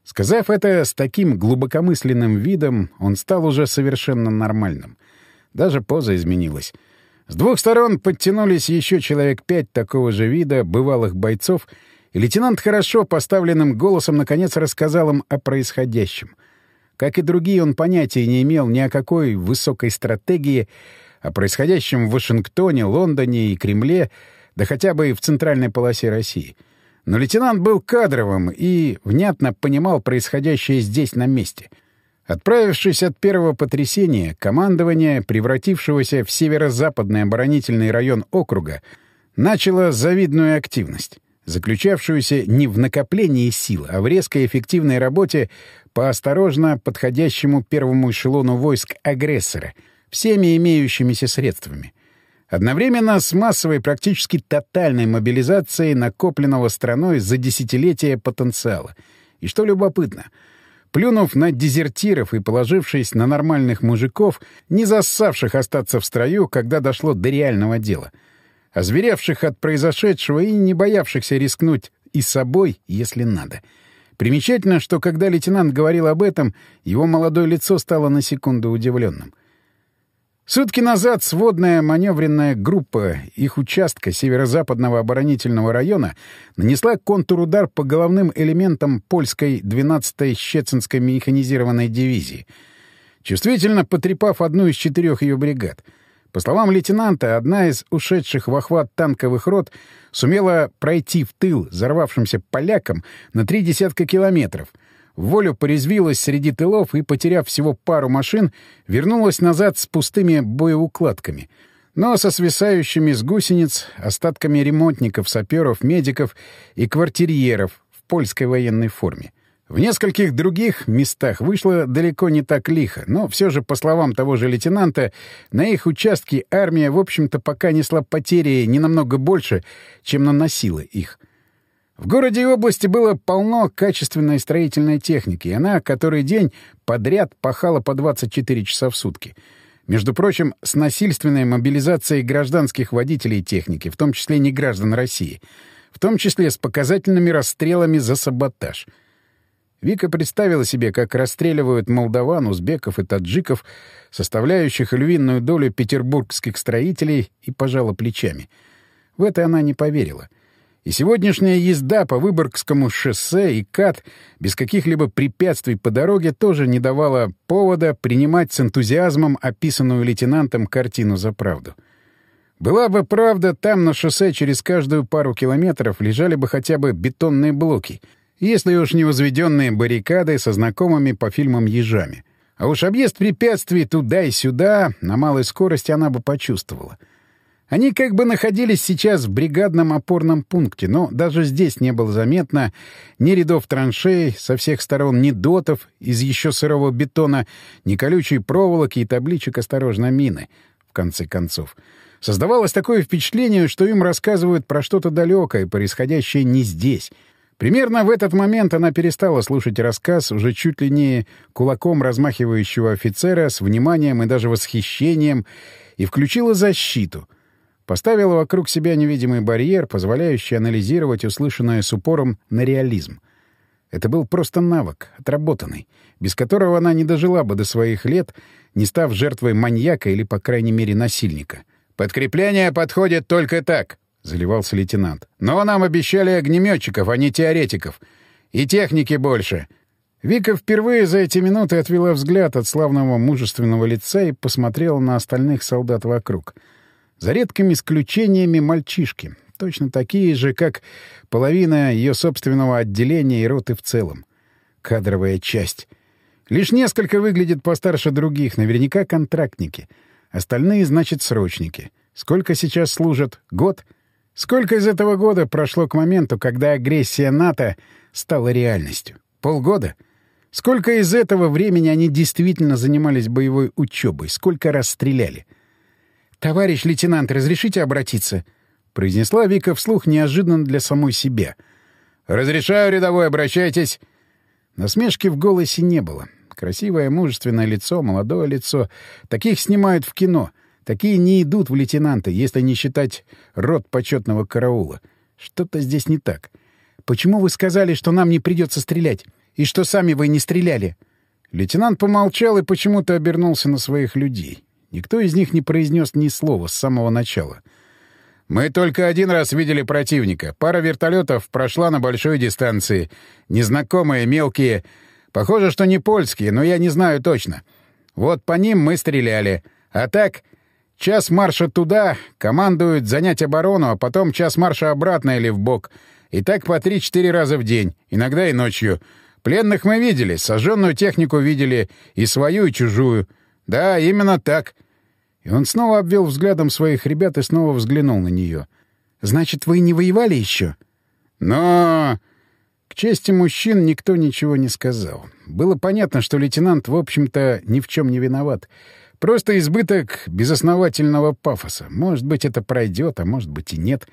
Сказав это с таким глубокомысленным видом, он стал уже совершенно нормальным. Даже поза изменилась. С двух сторон подтянулись еще человек пять такого же вида, бывалых бойцов, и лейтенант хорошо поставленным голосом наконец рассказал им о происходящем. Как и другие, он понятия не имел ни о какой высокой стратегии, о происходящем в Вашингтоне, Лондоне и Кремле, да хотя бы и в центральной полосе России. Но лейтенант был кадровым и внятно понимал происходящее здесь на месте. Отправившись от первого потрясения, командование, превратившегося в северо-западный оборонительный район округа, начало завидную активность, заключавшуюся не в накоплении сил, а в резкой эффективной работе по осторожно подходящему первому эшелону войск агрессора — всеми имеющимися средствами. Одновременно с массовой, практически тотальной мобилизацией накопленного страной за десятилетия потенциала. И что любопытно, плюнув на дезертиров и положившись на нормальных мужиков, не зассавших остаться в строю, когда дошло до реального дела, озверевших от произошедшего и не боявшихся рискнуть и собой, если надо. Примечательно, что когда лейтенант говорил об этом, его молодое лицо стало на секунду удивленным — Сутки назад сводная маневренная группа их участка северо-западного оборонительного района нанесла контрудар по головным элементам польской 12-й Щецинской механизированной дивизии, чувствительно потрепав одну из четырех ее бригад. По словам лейтенанта, одна из ушедших в охват танковых рот сумела пройти в тыл взорвавшимся полякам на три десятка километров — волю порезвилась среди тылов и, потеряв всего пару машин, вернулась назад с пустыми боеукладками. но со свисающими с гусениц остатками ремонтников, саперов, медиков и квартирьеров в польской военной форме. В нескольких других местах вышло далеко не так лихо, но все же, по словам того же лейтенанта, на их участке армия, в общем-то, пока несла потери не намного больше, чем наносила их. В городе и области было полно качественной строительной техники, и она который день подряд пахала по 24 часа в сутки. Между прочим, с насильственной мобилизацией гражданских водителей техники, в том числе не граждан России, в том числе с показательными расстрелами за саботаж — Вика представила себе, как расстреливают молдаван, узбеков и таджиков, составляющих львиную долю петербургских строителей, и пожала плечами. В это она не поверила. И сегодняшняя езда по Выборгскому шоссе и КАТ без каких-либо препятствий по дороге тоже не давала повода принимать с энтузиазмом описанную лейтенантом картину за правду. Была бы правда, там на шоссе через каждую пару километров лежали бы хотя бы бетонные блоки — если уж не возведенные баррикады со знакомыми по фильмам ежами. А уж объезд препятствий туда и сюда на малой скорости она бы почувствовала. Они как бы находились сейчас в бригадном опорном пункте, но даже здесь не было заметно ни рядов траншей со всех сторон, ни дотов из еще сырого бетона, ни колючей проволоки и табличек «Осторожно, мины», в конце концов. Создавалось такое впечатление, что им рассказывают про что-то далекое, происходящее не здесь — Примерно в этот момент она перестала слушать рассказ уже чуть ли не кулаком размахивающего офицера с вниманием и даже восхищением и включила защиту. Поставила вокруг себя невидимый барьер, позволяющий анализировать услышанное с упором на реализм. Это был просто навык, отработанный, без которого она не дожила бы до своих лет, не став жертвой маньяка или, по крайней мере, насильника. «Подкрепление подходит только так», заливался лейтенант. «Но нам обещали огнеметчиков, а не теоретиков. И техники больше». Вика впервые за эти минуты отвела взгляд от славного мужественного лица и посмотрела на остальных солдат вокруг. За редкими исключениями мальчишки, точно такие же, как половина ее собственного отделения и роты в целом. Кадровая часть. Лишь несколько выглядит постарше других, наверняка контрактники. Остальные, значит, срочники. Сколько сейчас служат? Год? Сколько из этого года прошло к моменту, когда агрессия НАТО стала реальностью? Полгода? Сколько из этого времени они действительно занимались боевой учебой? Сколько раз стреляли? «Товарищ лейтенант, разрешите обратиться?» — произнесла Вика вслух неожиданно для самой себя. «Разрешаю, рядовой, обращайтесь!» Насмешки в голосе не было. Красивое, мужественное лицо, молодое лицо. Таких снимают в кино — Такие не идут в лейтенанты, если не считать рот почетного караула. Что-то здесь не так. Почему вы сказали, что нам не придется стрелять? И что сами вы не стреляли?» Лейтенант помолчал и почему-то обернулся на своих людей. Никто из них не произнес ни слова с самого начала. «Мы только один раз видели противника. Пара вертолетов прошла на большой дистанции. Незнакомые, мелкие. Похоже, что не польские, но я не знаю точно. Вот по ним мы стреляли. А так, Час марша туда, командуют занять оборону, а потом час марша обратно или в бок. И так по три-четыре раза в день, иногда и ночью. Пленных мы видели, сожженную технику видели, и свою, и чужую. Да, именно так. И он снова обвел взглядом своих ребят и снова взглянул на нее. «Значит, вы не воевали еще?» «Но...» К чести мужчин никто ничего не сказал. Было понятно, что лейтенант, в общем-то, ни в чем не виноват. Просто избыток безосновательного пафоса. Может быть, это пройдет, а может быть и нет.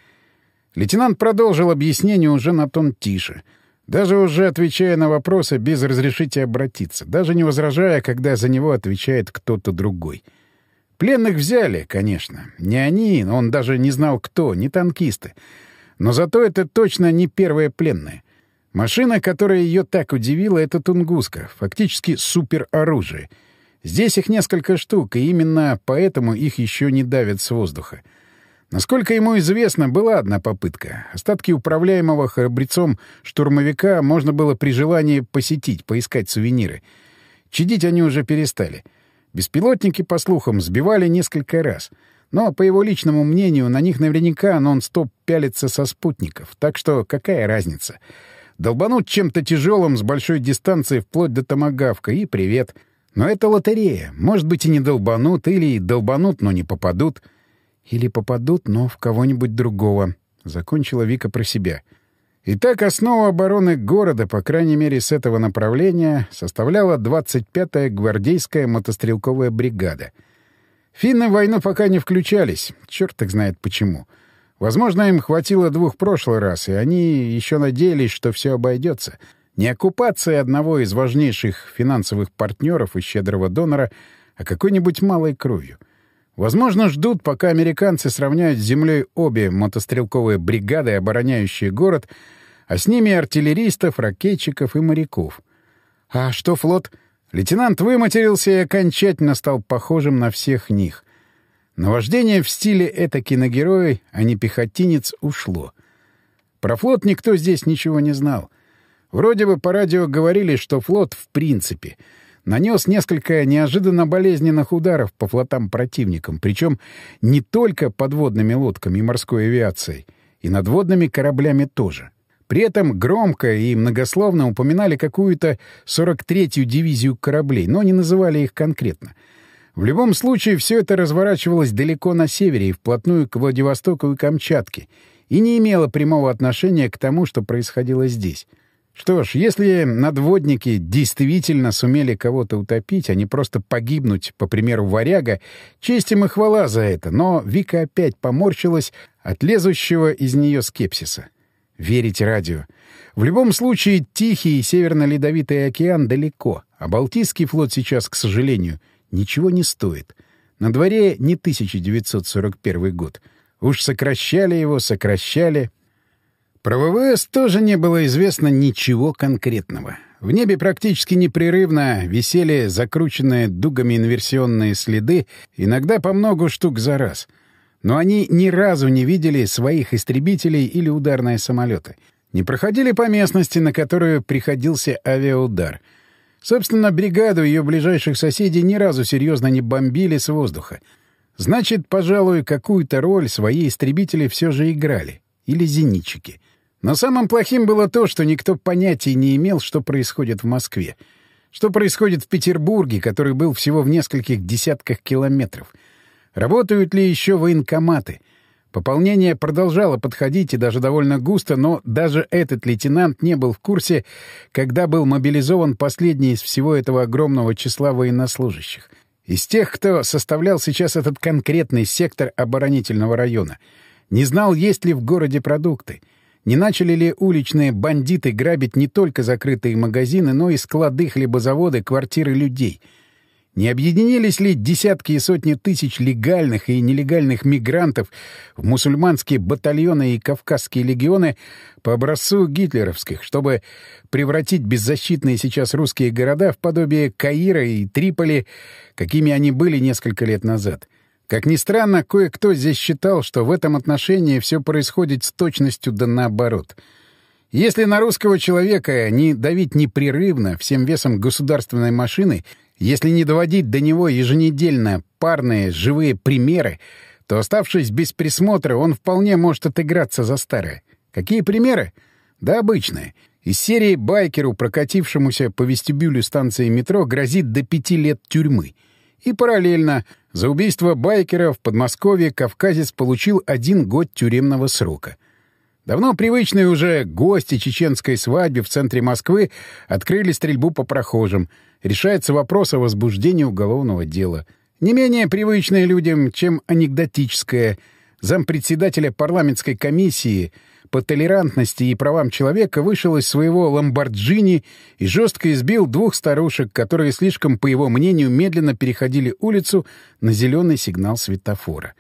Лейтенант продолжил объяснение уже на тон тише. Даже уже отвечая на вопросы без разрешения обратиться. Даже не возражая, когда за него отвечает кто-то другой. Пленных взяли, конечно. Не они, он даже не знал кто, не танкисты. Но зато это точно не первые пленные. Машина, которая ее так удивила, — это Тунгуска, фактически супероружие — Здесь их несколько штук, и именно поэтому их еще не давят с воздуха. Насколько ему известно, была одна попытка. Остатки управляемого храбрецом штурмовика можно было при желании посетить, поискать сувениры. Чадить они уже перестали. Беспилотники, по слухам, сбивали несколько раз. Но, по его личному мнению, на них наверняка нон-стоп пялится со спутников. Так что какая разница? Долбануть чем-то тяжелым с большой дистанции вплоть до томагавка и привет — но это лотерея. Может быть, и не долбанут, или долбанут, но не попадут. Или попадут, но в кого-нибудь другого. Закончила Вика про себя. Итак, основа обороны города, по крайней мере, с этого направления, составляла 25-я гвардейская мотострелковая бригада. Финны в войну пока не включались, черт их знает почему. Возможно, им хватило двух прошлый раз, и они еще надеялись, что все обойдется. Не оккупация одного из важнейших финансовых партнеров и щедрого донора, а какой-нибудь малой кровью — Возможно, ждут, пока американцы сравняют с землей обе мотострелковые бригады, обороняющие город, а с ними артиллеристов, ракетчиков и моряков. А что флот? Лейтенант выматерился и окончательно стал похожим на всех них. Наваждение в стиле «это киногерой», а не пехотинец, ушло. Про флот никто здесь ничего не знал. Вроде бы по радио говорили, что флот в принципе — нанес несколько неожиданно болезненных ударов по флотам противникам, причем не только подводными лодками и морской авиацией, и надводными кораблями тоже. При этом громко и многословно упоминали какую-то 43-ю дивизию кораблей, но не называли их конкретно. В любом случае, все это разворачивалось далеко на севере и вплотную к Владивостоку и Камчатке, и не имело прямого отношения к тому, что происходило здесь. Что ж, если надводники действительно сумели кого-то утопить, а не просто погибнуть, по примеру варяга, честь им и хвала за это, но Вика опять поморщилась от лезущего из нее скепсиса. Верить радио. В любом случае, Тихий и Северно-Ледовитый океан далеко, а Балтийский флот сейчас, к сожалению, ничего не стоит. На дворе не 1941 год. Уж сокращали его, сокращали, про ВВС тоже не было известно ничего конкретного. В небе практически непрерывно висели закрученные дугами инверсионные следы, иногда по много штук за раз. Но они ни разу не видели своих истребителей или ударные самолеты. Не проходили по местности, на которую приходился авиаудар. Собственно, бригаду ее ближайших соседей ни разу серьезно не бомбили с воздуха. Значит, пожалуй, какую-то роль свои истребители все же играли. Или зенитчики — но самым плохим было то, что никто понятия не имел, что происходит в Москве. Что происходит в Петербурге, который был всего в нескольких десятках километров. Работают ли еще военкоматы? Пополнение продолжало подходить и даже довольно густо, но даже этот лейтенант не был в курсе, когда был мобилизован последний из всего этого огромного числа военнослужащих. Из тех, кто составлял сейчас этот конкретный сектор оборонительного района. Не знал, есть ли в городе продукты — не начали ли уличные бандиты грабить не только закрытые магазины, но и склады, хлебозаводы, квартиры людей? Не объединились ли десятки и сотни тысяч легальных и нелегальных мигрантов в мусульманские батальоны и кавказские легионы по образцу гитлеровских, чтобы превратить беззащитные сейчас русские города в подобие Каира и Триполи, какими они были несколько лет назад? Как ни странно, кое-кто здесь считал, что в этом отношении все происходит с точностью да наоборот. Если на русского человека не давить непрерывно всем весом государственной машины, если не доводить до него еженедельно парные живые примеры, то, оставшись без присмотра, он вполне может отыграться за старое. Какие примеры? Да обычные. Из серии байкеру, прокатившемуся по вестибюлю станции метро, грозит до пяти лет тюрьмы. И параллельно за убийство байкера в Подмосковье кавказец получил один год тюремного срока. Давно привычные уже гости чеченской свадьбы в центре Москвы открыли стрельбу по прохожим. Решается вопрос о возбуждении уголовного дела. Не менее привычные людям, чем анекдотическое. Зампредседателя парламентской комиссии — по толерантности и правам человека вышел из своего ламборджини и жестко избил двух старушек, которые слишком, по его мнению, медленно переходили улицу на зеленый сигнал светофора.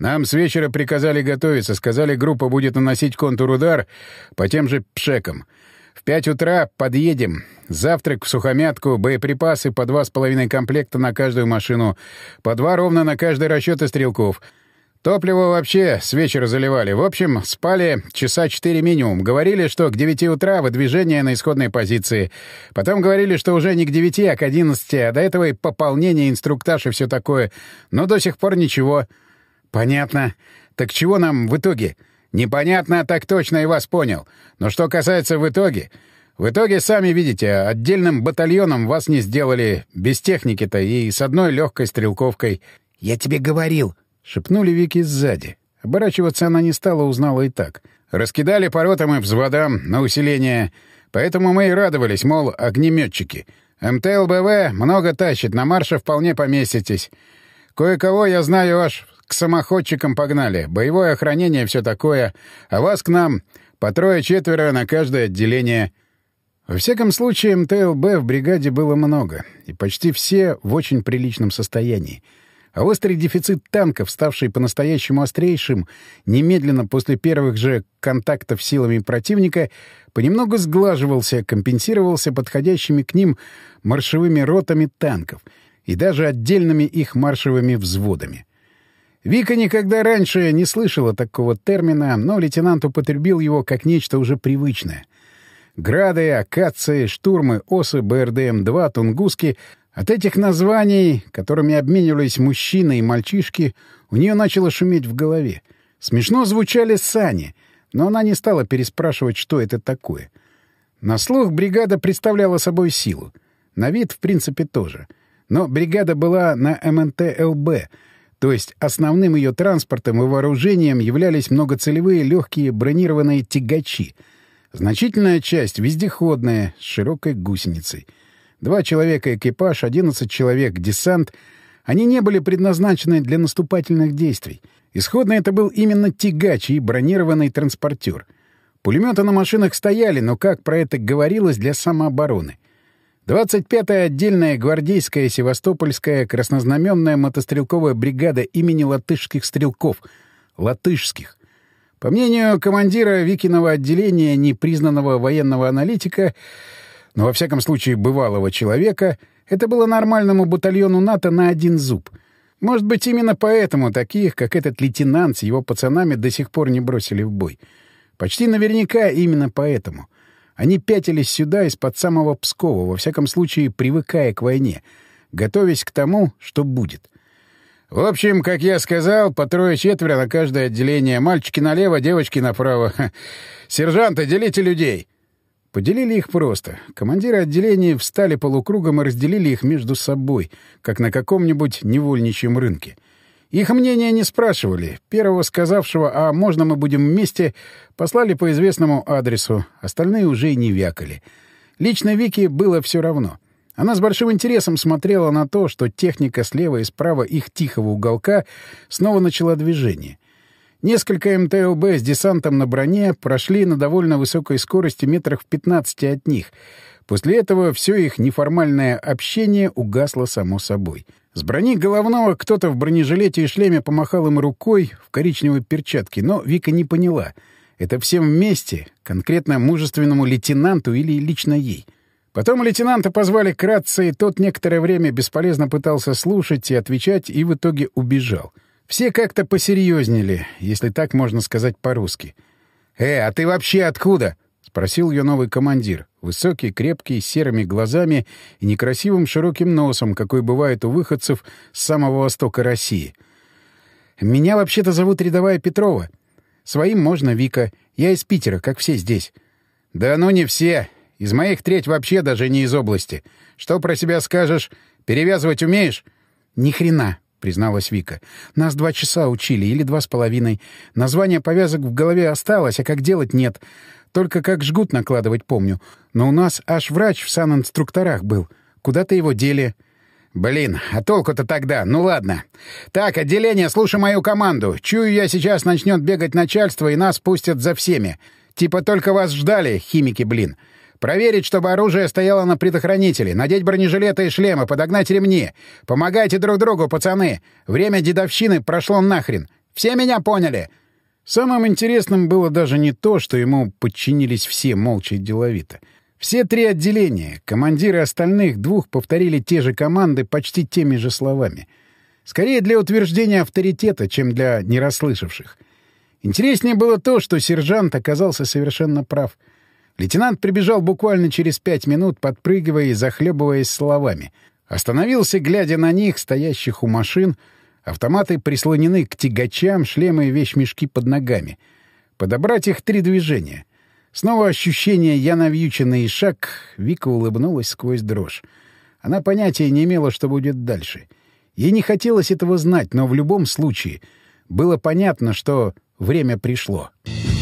«Нам с вечера приказали готовиться. Сказали, группа будет наносить контур-удар по тем же пшекам. В пять утра подъедем. Завтрак в сухомятку, боеприпасы по два с половиной комплекта на каждую машину, по два ровно на каждый расчет стрелков». Топливо вообще с вечера заливали. В общем, спали часа четыре минимум. Говорили, что к девяти утра выдвижение на исходной позиции. Потом говорили, что уже не к девяти, а к одиннадцати, а до этого и пополнение, инструктаж и все такое. Но до сих пор ничего. Понятно. Так чего нам в итоге? Непонятно, так точно и вас понял. Но что касается в итоге... В итоге, сами видите, отдельным батальоном вас не сделали, без техники-то и с одной легкой стрелковкой. — Я тебе говорил, Шепнули Вики сзади. Оборачиваться она не стала, узнала и так. Раскидали по ротам и взводам на усиление. Поэтому мы и радовались, мол, огнеметчики. МТЛБВ много тащит, на марше вполне поместитесь. Кое-кого, я знаю, аж к самоходчикам погнали. Боевое охранение, все такое. А вас к нам по трое-четверо на каждое отделение. Во всяком случае, МТЛБ в бригаде было много, и почти все в очень приличном состоянии. А острый дефицит танков, ставший по-настоящему острейшим, немедленно после первых же контактов силами противника, понемногу сглаживался, компенсировался подходящими к ним маршевыми ротами танков и даже отдельными их маршевыми взводами. Вика никогда раньше не слышала такого термина, но лейтенант употребил его как нечто уже привычное — Грады, акации, штурмы, осы, БРДМ-2, тунгуски. От этих названий, которыми обменивались мужчины и мальчишки, у нее начало шуметь в голове. Смешно звучали сани, но она не стала переспрашивать, что это такое. На слух бригада представляла собой силу. На вид, в принципе, тоже. Но бригада была на МНТ-ЛБ, то есть основным ее транспортом и вооружением являлись многоцелевые легкие бронированные тягачи — Значительная часть вездеходная, с широкой гусеницей. Два человека экипаж, одиннадцать человек десант. Они не были предназначены для наступательных действий. Исходно это был именно тягач и бронированный транспортер. Пулеметы на машинах стояли, но, как про это говорилось, для самообороны. 25-я отдельная гвардейская севастопольская краснознаменная мотострелковая бригада имени латышских стрелков. Латышских. По мнению командира Викиного отделения непризнанного военного аналитика, но во всяком случае бывалого человека, это было нормальному батальону НАТО на один зуб. Может быть, именно поэтому таких, как этот лейтенант с его пацанами, до сих пор не бросили в бой. Почти наверняка именно поэтому. Они пятились сюда из-под самого Пскова, во всяком случае привыкая к войне, готовясь к тому, что будет — в общем, как я сказал, по трое-четверо на каждое отделение. Мальчики налево, девочки направо. Сержанты, делите людей. Поделили их просто. Командиры отделений встали полукругом и разделили их между собой, как на каком-нибудь невольничьем рынке. Их мнения не спрашивали. Первого сказавшего «а можно мы будем вместе» послали по известному адресу. Остальные уже и не вякали. Лично Вике было все равно — она с большим интересом смотрела на то, что техника слева и справа их тихого уголка снова начала движение. Несколько МТЛБ с десантом на броне прошли на довольно высокой скорости метрах в 15 от них. После этого все их неформальное общение угасло само собой. С брони головного кто-то в бронежилете и шлеме помахал им рукой в коричневой перчатке, но Вика не поняла. Это всем вместе, конкретно мужественному лейтенанту или лично ей — Потом лейтенанта позвали кратце, и тот некоторое время бесполезно пытался слушать и отвечать, и в итоге убежал. Все как-то посерьезнели, если так можно сказать по-русски. «Э, а ты вообще откуда?» — спросил ее новый командир. Высокий, крепкий, с серыми глазами и некрасивым широким носом, какой бывает у выходцев с самого востока России. «Меня вообще-то зовут рядовая Петрова. Своим можно, Вика. Я из Питера, как все здесь». «Да ну не все. Из моих треть вообще даже не из области. Что про себя скажешь? Перевязывать умеешь? Ни хрена, призналась Вика. Нас два часа учили или два с половиной. Название повязок в голове осталось, а как делать нет. Только как жгут накладывать помню. Но у нас аж врач в санинструкторах был. Куда-то его дели. Блин, а толку-то тогда? Ну ладно. Так, отделение, слушай мою команду. Чую я сейчас начнет бегать начальство и нас пустят за всеми. Типа только вас ждали, химики, блин. Проверить, чтобы оружие стояло на предохранителе, надеть бронежилеты и шлемы, подогнать ремни. Помогайте друг другу, пацаны. Время дедовщины прошло нахрен. Все меня поняли?» Самым интересным было даже не то, что ему подчинились все молча и деловито. Все три отделения, командиры остальных двух повторили те же команды почти теми же словами. Скорее для утверждения авторитета, чем для нерасслышавших. Интереснее было то, что сержант оказался совершенно прав — Лейтенант прибежал буквально через пять минут, подпрыгивая и захлебываясь словами. Остановился, глядя на них, стоящих у машин. Автоматы прислонены к тягачам, шлемы и вещмешки под ногами. Подобрать их три движения. Снова ощущение «я навьюченный шаг», Вика улыбнулась сквозь дрожь. Она понятия не имела, что будет дальше. Ей не хотелось этого знать, но в любом случае было понятно, что время пришло.